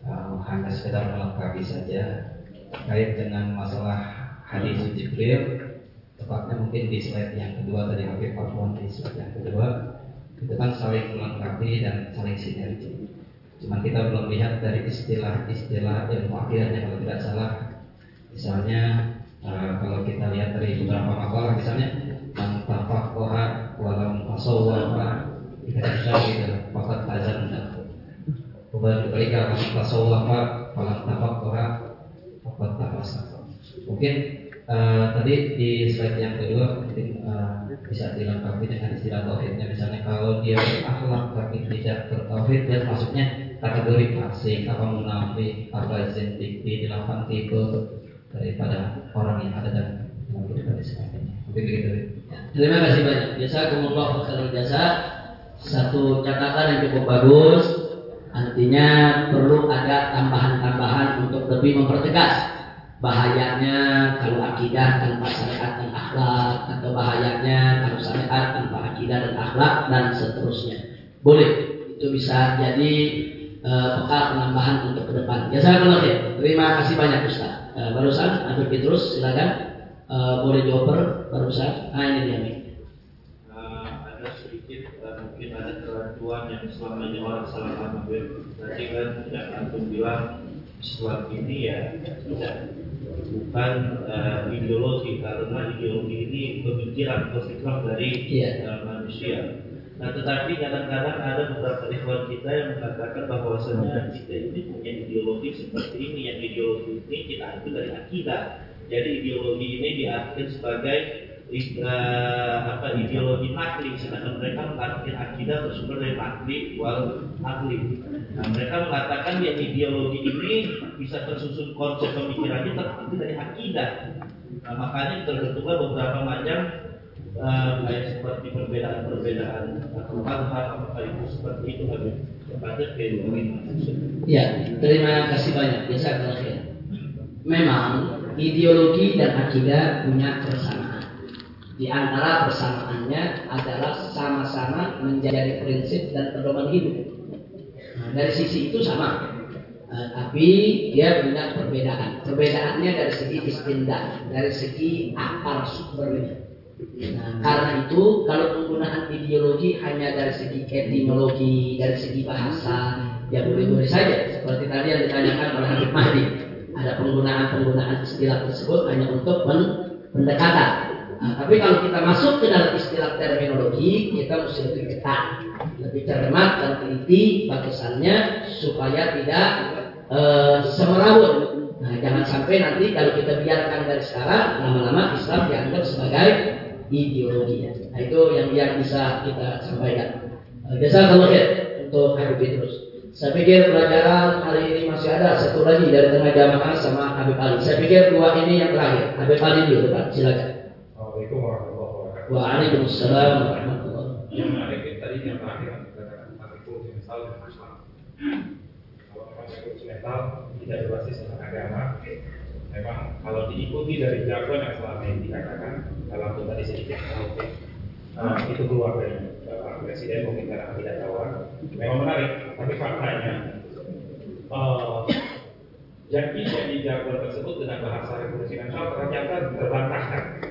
Hanya sekedar melengkapi saja terkait dengan masalah hadis Jibril. Tepatnya mungkin di slide yang kedua tadi Habib Afwan di slide yang kedua itu kan saling melengkapi dan saling sinergi. Cuma kita belum lihat dari istilah-istilah ilmu akhirnya kalau tidak salah. Misalnya uh, kalau kita lihat dari beberapa makalah misalnya man tafaqaha walam tasawwafa kita gitu fakat tazan Kemudian ketika man tasawwafa walam tafaqaha fakat tafasa. Mungkin uh, tadi di slide yang kedua mungkin uh, bisa dilengkapi dengan istilah tauhidnya misalnya kalau dia berakhlak tapi tidak bertauhid dan maksudnya kategori fasik apa munafik apa zindik di delapan tipe daripada orang yang ada dan kehidupan sebagainya begitu ya. terima kasih banyak biasa kemudian khairan jasa satu catatan yang cukup bagus artinya perlu ada tambahan-tambahan untuk lebih mempertegas bahayanya kalau akidah tanpa syariat dan akhlak atau bahayanya kalau syariat tanpa akidah dan akhlak dan seterusnya. Boleh. Itu bisa jadi uh, bekal penambahan untuk ke depan. Ya saya ya terima kasih banyak Ustaz. Uh, barusan Abdul Petrus silakan. Uh, boleh jawab barusan. Nah ini dia nih ada sedikit mungkin ada kerancuan yang selama ini orang salah paham tadi kan yang antum bilang Islam ini ya tidak bukan uh, ideologi karena ideologi ini pemikiran konstitusi dari yeah. uh, manusia. Nah, tetapi kadang-kadang ada beberapa ikhwan kita yang mengatakan bahwasanya kita ini punya ideologi seperti ini, yang ideologi ini kita ambil dari akidah. Jadi ideologi ini diartikan sebagai apa ideologi nakli, sedangkan mereka mengartikan akidah bersumber dari nakli wal akli. Nah, mereka mengatakan yang ideologi ini bisa tersusun konsep pemikirannya terambil dari akidah. Nah, makanya terbentuklah beberapa macam uh, kayak seperti perbedaan-perbedaan hal-hal apa itu seperti itu habis kepada teori. Ya, terima kasih banyak. Biasa terakhir. Memang ideologi dan akidah punya persamaan. Di antara persamaannya adalah sama-sama menjadi prinsip dan pedoman hidup. Dari sisi itu sama. Uh, tapi dia punya perbedaan. Perbedaannya dari segi istindak dari segi akar sumbernya. Nah, karena itu kalau penggunaan ideologi hanya dari segi etimologi, dari segi bahasa, ya boleh-boleh saja. Seperti tadi yang ditanyakan oleh Habib Mahdi, ada penggunaan-penggunaan istilah tersebut hanya untuk pendekatan. Nah, tapi kalau kita masuk ke dalam istilah terminologi, kita mesti lebih ketat lebih cermat dan teliti batasannya supaya tidak e, semerawut. Nah, jangan sampai nanti kalau kita biarkan dari sekarang lama-lama Islam dianggap sebagai ideologi. Nah, itu yang biar bisa kita sampaikan. Biasa kalau ya untuk Habib Petrus. Saya pikir pelajaran hari ini masih ada satu lagi dari tengah jamaah sama Habib Ali. Saya pikir dua ini yang terakhir. Habib Ali dulu, Pak. Silakan. Assalamualaikum warahmatullahi wabarakatuh. Waalaikumsalam warahmatullahi wabarakatuh. Yang menarik tadi yang terakhir kalau memang revolusi mental tidak berbasis tentang agama, memang kalau diikuti dari jargon yang selama ini dikatakan dalam tadi sedikit uh, itu keluar dari Bapak Presiden mungkin karena tidak tahu memang menarik tapi faktanya uh, janji-janji jargon tersebut dengan bahasa revolusi mental ternyata terbantahkan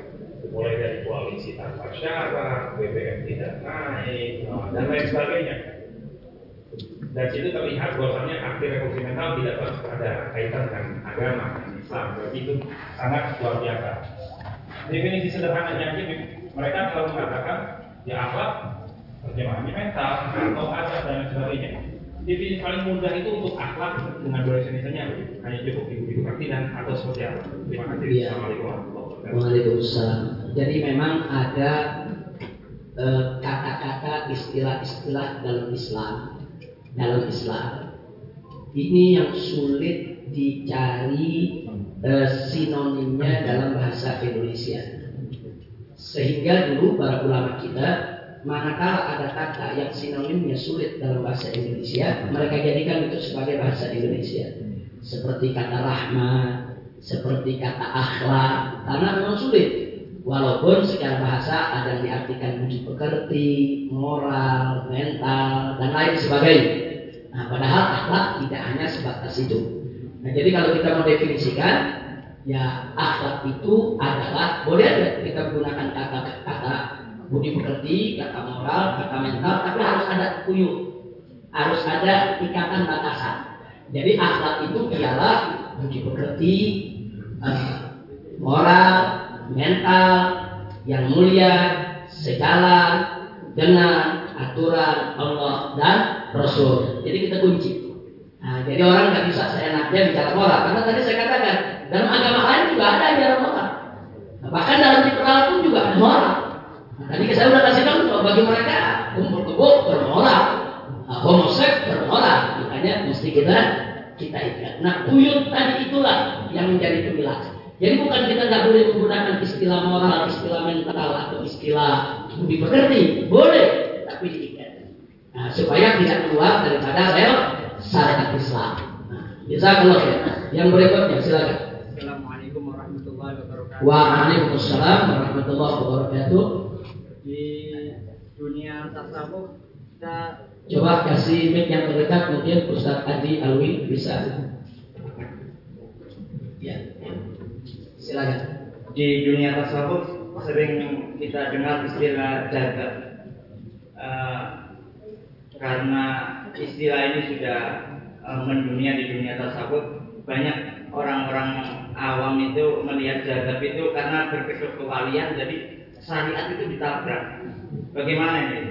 mulai dari koalisi tanpa syarat, BBM tidak naik, dan lain sebagainya. Dan situ terlihat bahwasanya akhir revolusi mental tidak ada kaitan dengan agama dan Islam. Berarti itu sangat luar biasa. Definisi sederhananya aja mereka selalu mengatakan ya akhlak terjemahannya mental atau adab dan sebagainya. Definisi paling mudah itu untuk akhlak dengan dua misalnya hanya cukup ibu-ibu ngerti dan atau seperti apa. Terima kasih. Ya. Assalamualaikum warahmatullahi wabarakatuh. Waalaikumsalam. Jadi memang ada eh, kata-kata uh, istilah-istilah dalam Islam dalam Islam. Ini yang sulit dicari uh, sinonimnya dalam bahasa Indonesia. Sehingga dulu para ulama kita manakala ada kata yang sinonimnya sulit dalam bahasa Indonesia, mereka jadikan itu sebagai bahasa Indonesia. Seperti kata rahmat, seperti kata akhlak, karena memang sulit. Walaupun secara bahasa ada yang diartikan budi pekerti, moral, mental, dan lain sebagainya. Nah, padahal akhlak tidak hanya sebatas itu. Nah, jadi kalau kita mau definisikan, ya akhlak itu adalah boleh ada kita gunakan kata-kata budi pekerti, kata moral, kata mental, tapi harus ada kuyuh. Harus ada ikatan batasan. Jadi akhlak itu ialah budi pekerti, eh, moral, mental, yang mulia, sejalan dengan aturan Allah dan Rasul. Jadi kita kunci. Nah, jadi orang nggak bisa seenaknya bicara moral karena tadi saya katakan dalam agama lain juga ada ajaran moral. Nah, bahkan dalam liberal pun juga ada moral. Nah, tadi saya sudah kasih tahu bahwa bagi mereka kumpul kebo bermoral, nah, homoseks bermoral. Makanya mesti kita kita ikat. Nah, uyut tadi itulah yang menjadi pemilah. Jadi bukan kita nggak boleh menggunakan istilah moral, istilah mental atau istilah budi pekerti, boleh, tapi diikat. Nah, supaya tidak keluar daripada rel syariat Islam. Nah, bisa kalau ya. Yang berikutnya silakan. Assalamualaikum warahmatullahi wabarakatuh. Waalaikumsalam warahmatullahi wabarakatuh. Di dunia tasawuf kita Coba kasih mic yang terdekat mungkin Ustadz Adi Alwi bisa. Ya. Silakan. di dunia tasawuf sering kita dengar istilah jaga Eh, karena istilah ini sudah eh, mendunia di dunia tasawuf banyak orang-orang awam itu melihat jadab itu karena berkedok kewalian jadi syariat itu ditabrak bagaimana ini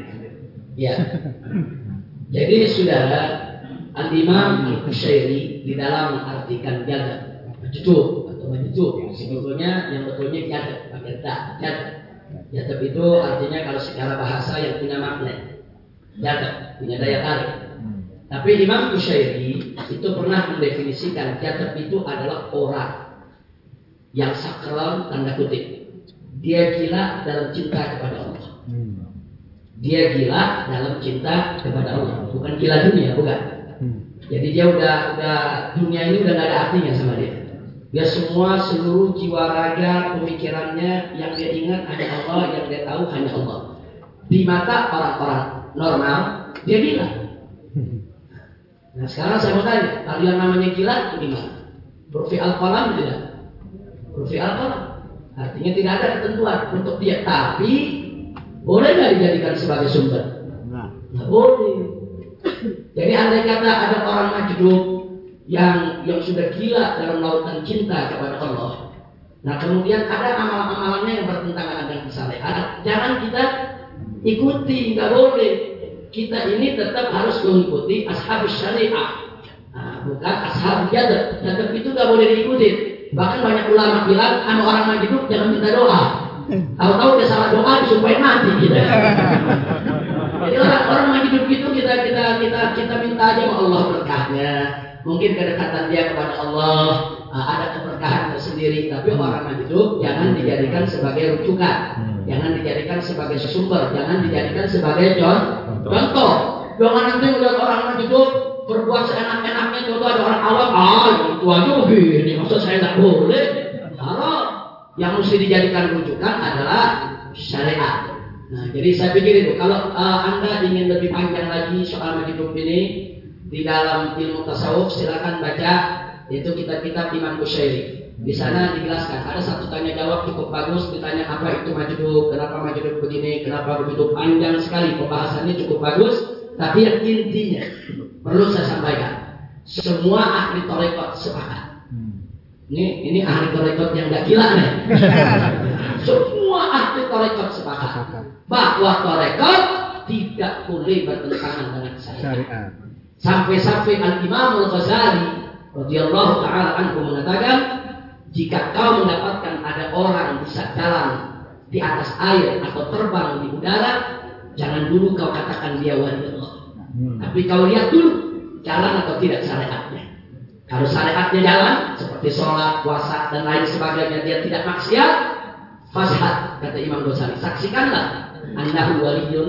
Ya. Jadi saudara Al-Imam Al-Qushairi di dalam mengartikan jaga majdu majdu sebetulnya yang betulnya jaga pakai da jaga jaga itu artinya kalau secara bahasa yang punya magnet jaga punya daya tarik. Tapi Imam Qushairi itu pernah mendefinisikan jaga itu adalah orang yang sakral tanda kutip. Dia gila dalam cinta kepada Allah. Dia gila dalam cinta kepada Allah. Bukan gila dunia bukan. Jadi dia udah udah dunia ini udah gak ada artinya sama dia dia semua seluruh jiwa raga pemikirannya yang dia ingat hanya Allah yang dia tahu hanya Allah. Di mata orang-orang normal dia gila nah sekarang saya mau tanya kalau yang namanya gila itu gimana Rufi al-qalam tidak? Rufi al-qalam. Artinya tidak ada ketentuan untuk dia. Tapi boleh nggak dijadikan sebagai sumber? Nggak boleh. Jadi andai kata ada orang majdub yang yang sudah gila dalam lautan cinta kepada Allah. Nah kemudian ada amalan-amalannya yang bertentangan dengan kesalehan. Jangan kita ikuti, nggak boleh. Kita ini tetap harus mengikuti ashabus syariah. Nah, bukan ashab jadab. Jadab itu nggak boleh diikuti. Bahkan banyak ulama bilang, sama orang majdub jangan minta doa. Tahu-tahu dia salah doa supaya mati gitu. Jadi orang orang yang hidup itu kita kita kita kita minta aja sama Allah berkahnya. Mungkin kedekatan dia kepada Allah uh, ada keberkahan tersendiri. Tapi orang yang hidup jangan dijadikan sebagai rujukan, jangan dijadikan sebagai sumber, jangan dijadikan sebagai contoh. Contoh, jangan nanti melihat orang hidup berbuat seenak-enaknya. Contoh ada orang awam, ah itu aja begini, maksud saya nggak boleh. Kalau yang mesti dijadikan rujukan adalah syariat. Nah, jadi saya pikir itu kalau uh, anda ingin lebih panjang lagi soal hidup ini di dalam ilmu tasawuf silakan baca yaitu kitab-kitab Imam Qushairi. Di sana dijelaskan ada satu tanya jawab cukup bagus ditanya apa itu majdub, kenapa majdub begini, kenapa begitu panjang sekali pembahasannya cukup bagus. Tapi yang intinya perlu saya sampaikan semua ahli torekot sepakat ini ini ahli torekot yang gak gila nih. Semua ahli torekot sepakat bahwa torekot tidak boleh bertentangan dengan syariat. Sampai-sampai Al Imam Al Ghazali radhiyallahu taala anhu mengatakan jika kau mendapatkan ada orang bisa jalan di atas air atau terbang di udara, jangan dulu kau katakan dia wali Allah. Tapi kau lihat dulu jalan atau tidak syariatnya. Kalau syariatnya jalan seperti sholat, puasa dan lain sebagainya dia tidak maksiat, fashat kata Imam Ghazali. Saksikanlah annahu waliyun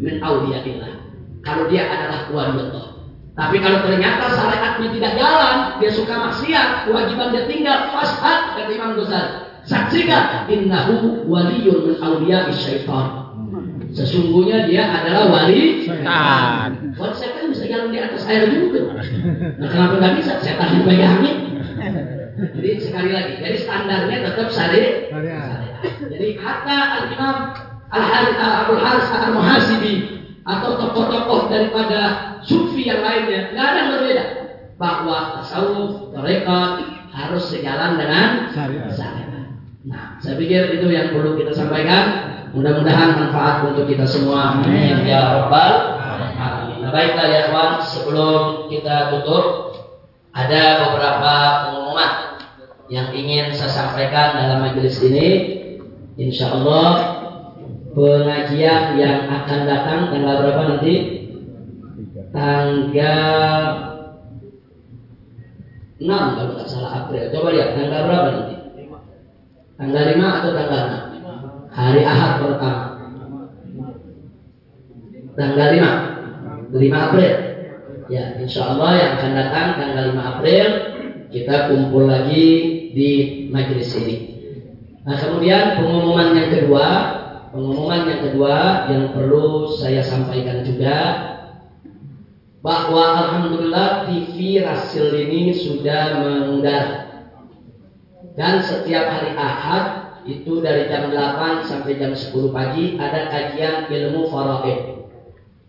min awliyaillah. Kalau dia adalah wali Allah. Tapi kalau ternyata syariatnya tidak jalan, dia suka maksiat, kewajiban dia tinggal, fashat kata Imam Ghazali. Saksikan innahu waliyun min awliya syaitan. Sesungguhnya dia adalah wali setan. Wali setan bisa jalan di atas air juga. Nah, kenapa nggak bisa? Setan yang pegangin. Jadi sekali lagi, jadi standarnya tetap syari. Jadi kata Al Imam Al-Harith Abdul Haris Al-Muhasibi atau tokoh-tokoh daripada sufi yang lainnya, nggak ada yang berbeda. Bahwa tasawuf, tarekat harus sejalan dengan syariat. Nah, saya pikir itu yang perlu kita sampaikan. Mudah-mudahan manfaat untuk kita semua. Amin ya rabbal alamin. Nah, baiklah ya kawan, sebelum kita tutup ada beberapa pengumuman yang ingin saya sampaikan dalam majelis ini. Insya Allah pengajian yang akan datang tanggal berapa nanti? Tanggal 6 kalau tidak salah April. Coba lihat tanggal berapa nanti? Tanggal 5 atau tanggal 6? hari Ahad pertama tanggal 5 5 April ya insya Allah yang akan datang tanggal 5 April kita kumpul lagi di majelis ini nah kemudian pengumuman yang kedua pengumuman yang kedua yang perlu saya sampaikan juga bahwa Alhamdulillah TV Rasil ini sudah mengudara dan setiap hari Ahad itu dari jam 8 sampai jam 10 pagi ada kajian ilmu faraid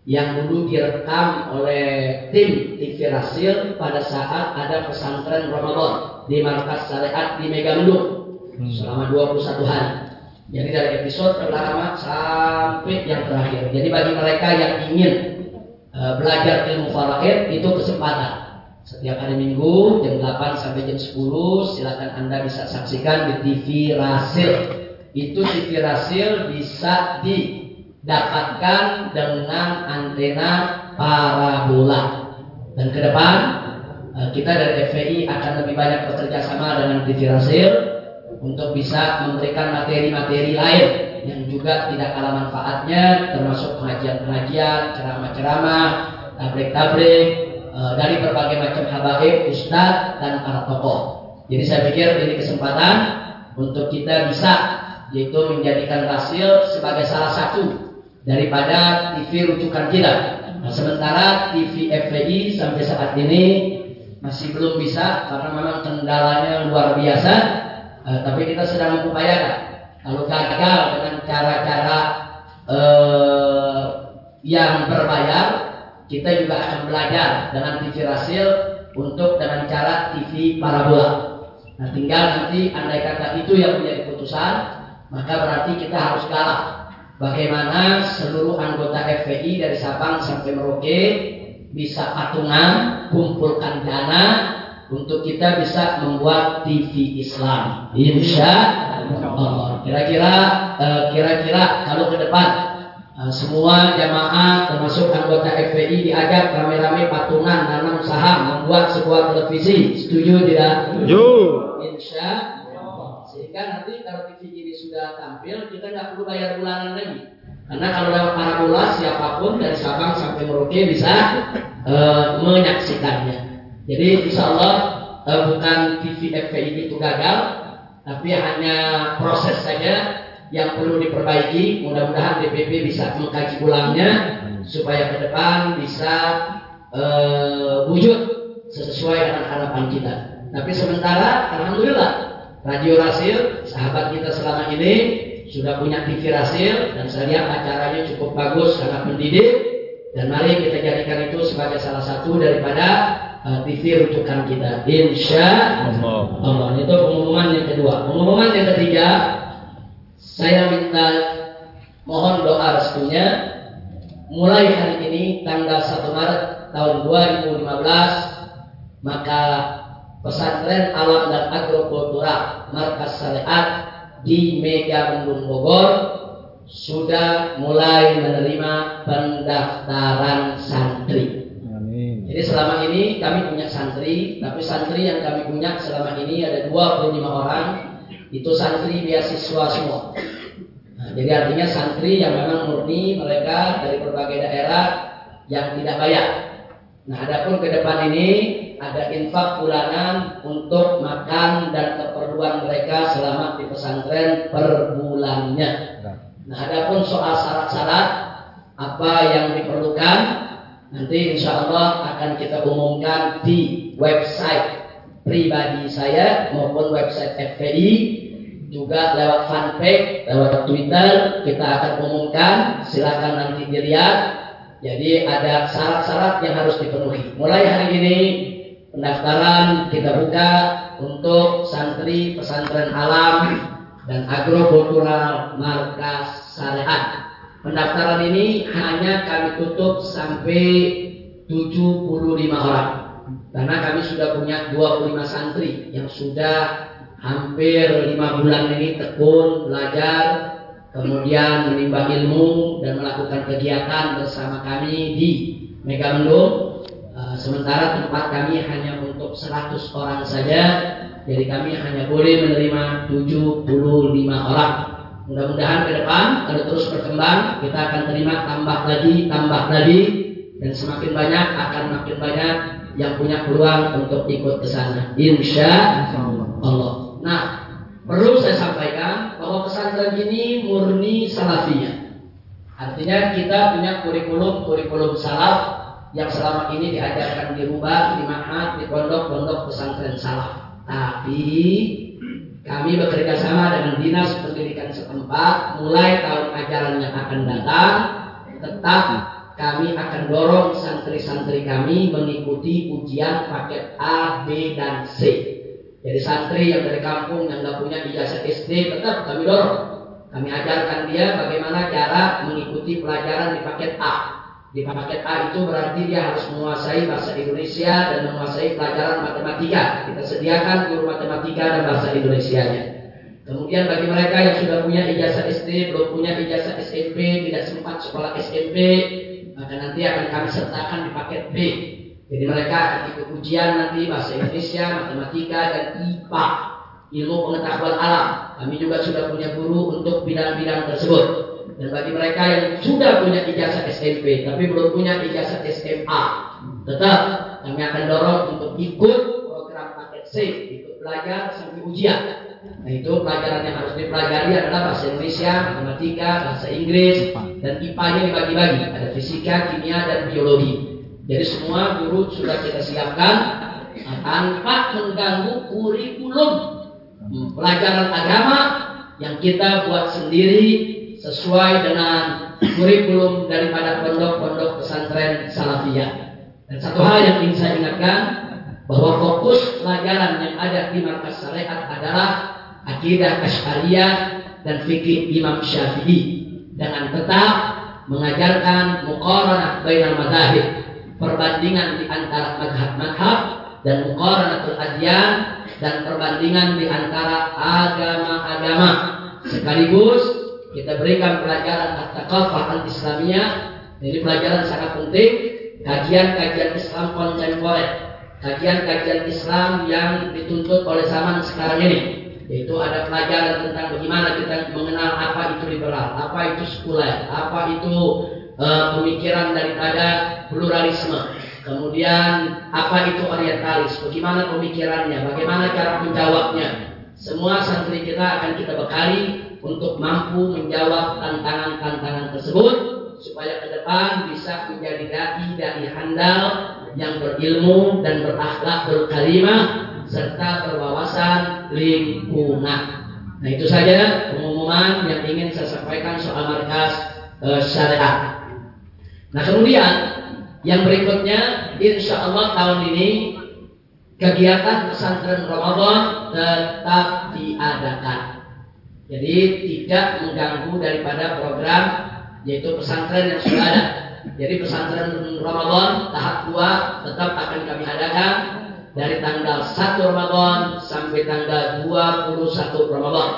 yang dulu direkam oleh tim TV Rasil pada saat ada pesantren Ramadan di markas syariat di Megamendung selama 21 hari. Jadi dari episode pertama sampai yang terakhir. Jadi bagi mereka yang ingin uh, belajar ilmu faraid itu kesempatan. Setiap hari Minggu jam 8 sampai jam 10 silakan Anda bisa saksikan di TV Rasil. Itu TV Rasil bisa didapatkan dengan antena parabola. Dan ke depan eh, kita dari FPI akan lebih banyak bekerja sama dengan TV Rasil untuk bisa memberikan materi-materi lain yang juga tidak kalah manfaatnya termasuk pengajian-pengajian, ceramah-ceramah, tablik-tablik, Eh, dari berbagai macam habaib, ustadz dan para tokoh. Jadi saya pikir ini kesempatan untuk kita bisa yaitu menjadikan Rasil sebagai salah satu daripada TV rujukan kita. Nah, sementara TV FPI sampai saat ini masih belum bisa karena memang kendalanya luar biasa. Uh, tapi kita sedang mengupayakan. Kalau gagal dengan cara-cara uh, yang berbayar, kita juga akan belajar dengan TV Rasil untuk dengan cara TV parabola. Nah tinggal nanti andai kata itu yang menjadi keputusan, maka berarti kita harus kalah. Bagaimana seluruh anggota FPI dari Sabang sampai Merauke bisa patungan, kumpulkan dana untuk kita bisa membuat TV Islam. Insya Allah. Kira-kira, eh, kira-kira kalau ke depan Eh, semua jamaah termasuk anggota FPI diajak rame-rame patungan nanam saham membuat sebuah televisi setuju tidak? Setuju. Insya Allah. Sehingga nanti kalau TV ini sudah tampil kita nggak perlu bayar bulanan lagi. Karena kalau lewat parabola siapa pun dari Sabang sampai Merauke bisa uh, menyaksikannya. Jadi insya Allah uh, bukan TV FPI itu gagal, tapi hanya proses saja yang perlu diperbaiki. Mudah-mudahan DPP bisa mengkaji ulangnya supaya ke depan bisa uh, wujud sesuai dengan harapan kita. Tapi sementara, alhamdulillah, Radio Rasil, sahabat kita selama ini sudah punya TV Rasil dan saya lihat acaranya cukup bagus, sangat mendidik dan mari kita jadikan itu sebagai salah satu daripada uh, TV rujukan kita. Insya Allah. Allah. Itu pengumuman yang kedua. Pengumuman yang ketiga, saya minta mohon doa restunya mulai hari ini tanggal 1 Maret tahun 2015 maka pesantren alam dan agrokultura markas syariat di Mega Bendung Bogor sudah mulai menerima pendaftaran santri. Jadi selama ini kami punya santri, tapi santri yang kami punya selama ini ada 25 orang itu santri beasiswa semua. Nah, jadi artinya santri yang memang murni mereka dari berbagai daerah yang tidak bayar. Nah, adapun ke depan ini ada infak bulanan untuk makan dan keperluan mereka selama di pesantren per bulannya. Nah, adapun soal syarat-syarat apa yang diperlukan nanti insya Allah akan kita umumkan di website pribadi saya maupun website FPI juga lewat fanpage, lewat Twitter kita akan umumkan. Silakan nanti dilihat. Jadi ada syarat-syarat yang harus dipenuhi. Mulai hari ini pendaftaran kita buka untuk santri pesantren alam dan agrokultural markas syariat. Pendaftaran ini hanya kami tutup sampai 75 orang. Karena kami sudah punya 25 santri yang sudah hampir lima bulan ini tekun belajar kemudian menimba ilmu dan melakukan kegiatan bersama kami di Megamendung uh, sementara tempat kami hanya untuk 100 orang saja jadi kami hanya boleh menerima 75 orang mudah-mudahan ke depan kalau terus berkembang kita akan terima tambah lagi tambah lagi dan semakin banyak akan makin banyak yang punya peluang untuk ikut ke sana insya Allah Nah, perlu saya sampaikan bahwa pesantren ini murni salafiyah. Artinya kita punya kurikulum-kurikulum salaf yang selama ini diajarkan di rumah, di mahat, di pondok-pondok pesantren salaf. Tapi kami bekerja sama dengan dinas pendidikan setempat mulai tahun ajaran yang akan datang tetap kami akan dorong santri-santri kami mengikuti ujian paket A, B, dan C. Jadi santri yang dari kampung yang nggak punya ijazah SD tetap kami dorong. Kami ajarkan dia bagaimana cara mengikuti pelajaran di paket A. Di paket A itu berarti dia harus menguasai bahasa Indonesia dan menguasai pelajaran matematika. Kita sediakan guru matematika dan bahasa Indonesia-nya. Kemudian bagi mereka yang sudah punya ijazah SD, belum punya ijazah SMP, tidak sempat sekolah SMP, maka nanti akan kami sertakan di paket B jadi mereka akan ikut ujian nanti bahasa Indonesia, matematika, dan IPA, ilmu pengetahuan alam. Kami juga sudah punya guru untuk bidang-bidang tersebut. Dan bagi mereka yang sudah punya ijazah SMP, tapi belum punya ijazah SMA, tetap kami akan dorong untuk ikut program paket C, ikut belajar sampai ujian. Nah itu pelajaran yang harus dipelajari adalah bahasa Indonesia, matematika, bahasa Inggris, dan IPA-nya dibagi-bagi. Ada fisika, kimia, dan biologi. Jadi semua guru sudah kita siapkan tanpa mengganggu kurikulum pelajaran agama yang kita buat sendiri sesuai dengan kurikulum daripada pondok-pondok pesantren salafiyah. Dan satu hal yang ingin saya ingatkan bahwa fokus pelajaran yang ada di markas syariat adalah akidah asyariyah dan fikih Imam Syafi'i dengan tetap mengajarkan muqaranah bainal madhahib perbandingan di antara madhab-madhab dan muqaranatul adyan dan perbandingan di antara agama-agama sekaligus kita berikan pelajaran at-taqafah al-islamiyah ini pelajaran sangat penting kajian-kajian Islam kontemporer kajian-kajian Islam yang dituntut oleh zaman sekarang ini yaitu ada pelajaran tentang bagaimana kita mengenal apa itu liberal, apa itu sekuler, apa itu uh, pemikiran daripada pluralisme. Kemudian apa itu orientalis? Bagaimana pemikirannya? Bagaimana cara menjawabnya? Semua santri kita akan kita bekali untuk mampu menjawab tantangan-tantangan tersebut supaya ke depan bisa menjadi dai dai handal yang berilmu dan berakhlak berkalimah serta berwawasan lingkungan. Nah itu saja pengumuman yang ingin saya sampaikan soal markas uh, syariat. Nah kemudian yang berikutnya insya Allah tahun ini kegiatan pesantren Ramadan tetap diadakan. Jadi tidak mengganggu daripada program yaitu pesantren yang sudah ada. Jadi pesantren Ramadan tahap 2 tetap akan kami adakan dari tanggal 1 Ramadan sampai tanggal 21 Ramadan.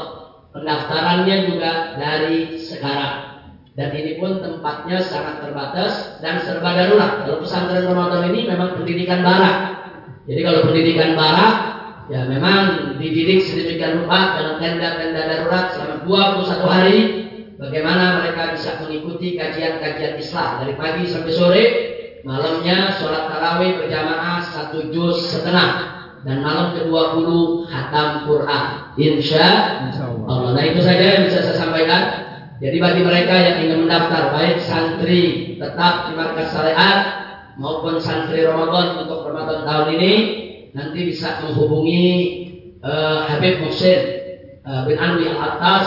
Pendaftarannya juga dari sekarang. Dan ini pun tempatnya sangat terbatas dan serba darurat. Kalau pesantren Ramadan ini memang pendidikan barak. Jadi kalau pendidikan barak, ya memang dididik sedemikian rupa dalam tenda-tenda darurat selama 21 hari. Bagaimana mereka bisa mengikuti kajian-kajian Islam dari pagi sampai sore. Malamnya sholat tarawih berjamaah satu juz setengah dan malam ke-20 hatam Quran. Insya Allah. Nah itu saja yang bisa saya sampaikan. Jadi bagi mereka yang ingin mendaftar baik santri tetap di markas syariat maupun santri Ramadan untuk Ramadan tahun ini nanti bisa menghubungi uh, Habib Musin uh, bin Anwi al atas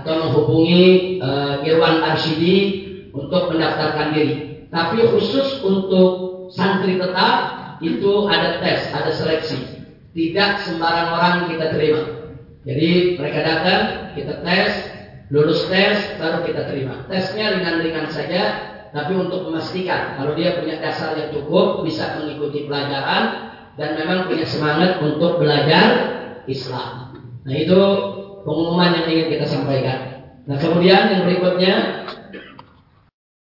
atau menghubungi uh, Irwan Arshidi untuk mendaftarkan diri. Tapi khusus untuk santri tetap itu ada tes, ada seleksi. Tidak sembarang orang kita terima. Jadi mereka datang, kita tes, lulus tes, baru kita terima. Tesnya ringan-ringan saja, tapi untuk memastikan kalau dia punya dasar yang cukup, bisa mengikuti pelajaran, dan memang punya semangat untuk belajar Islam. Nah itu pengumuman yang ingin kita sampaikan. Nah kemudian yang berikutnya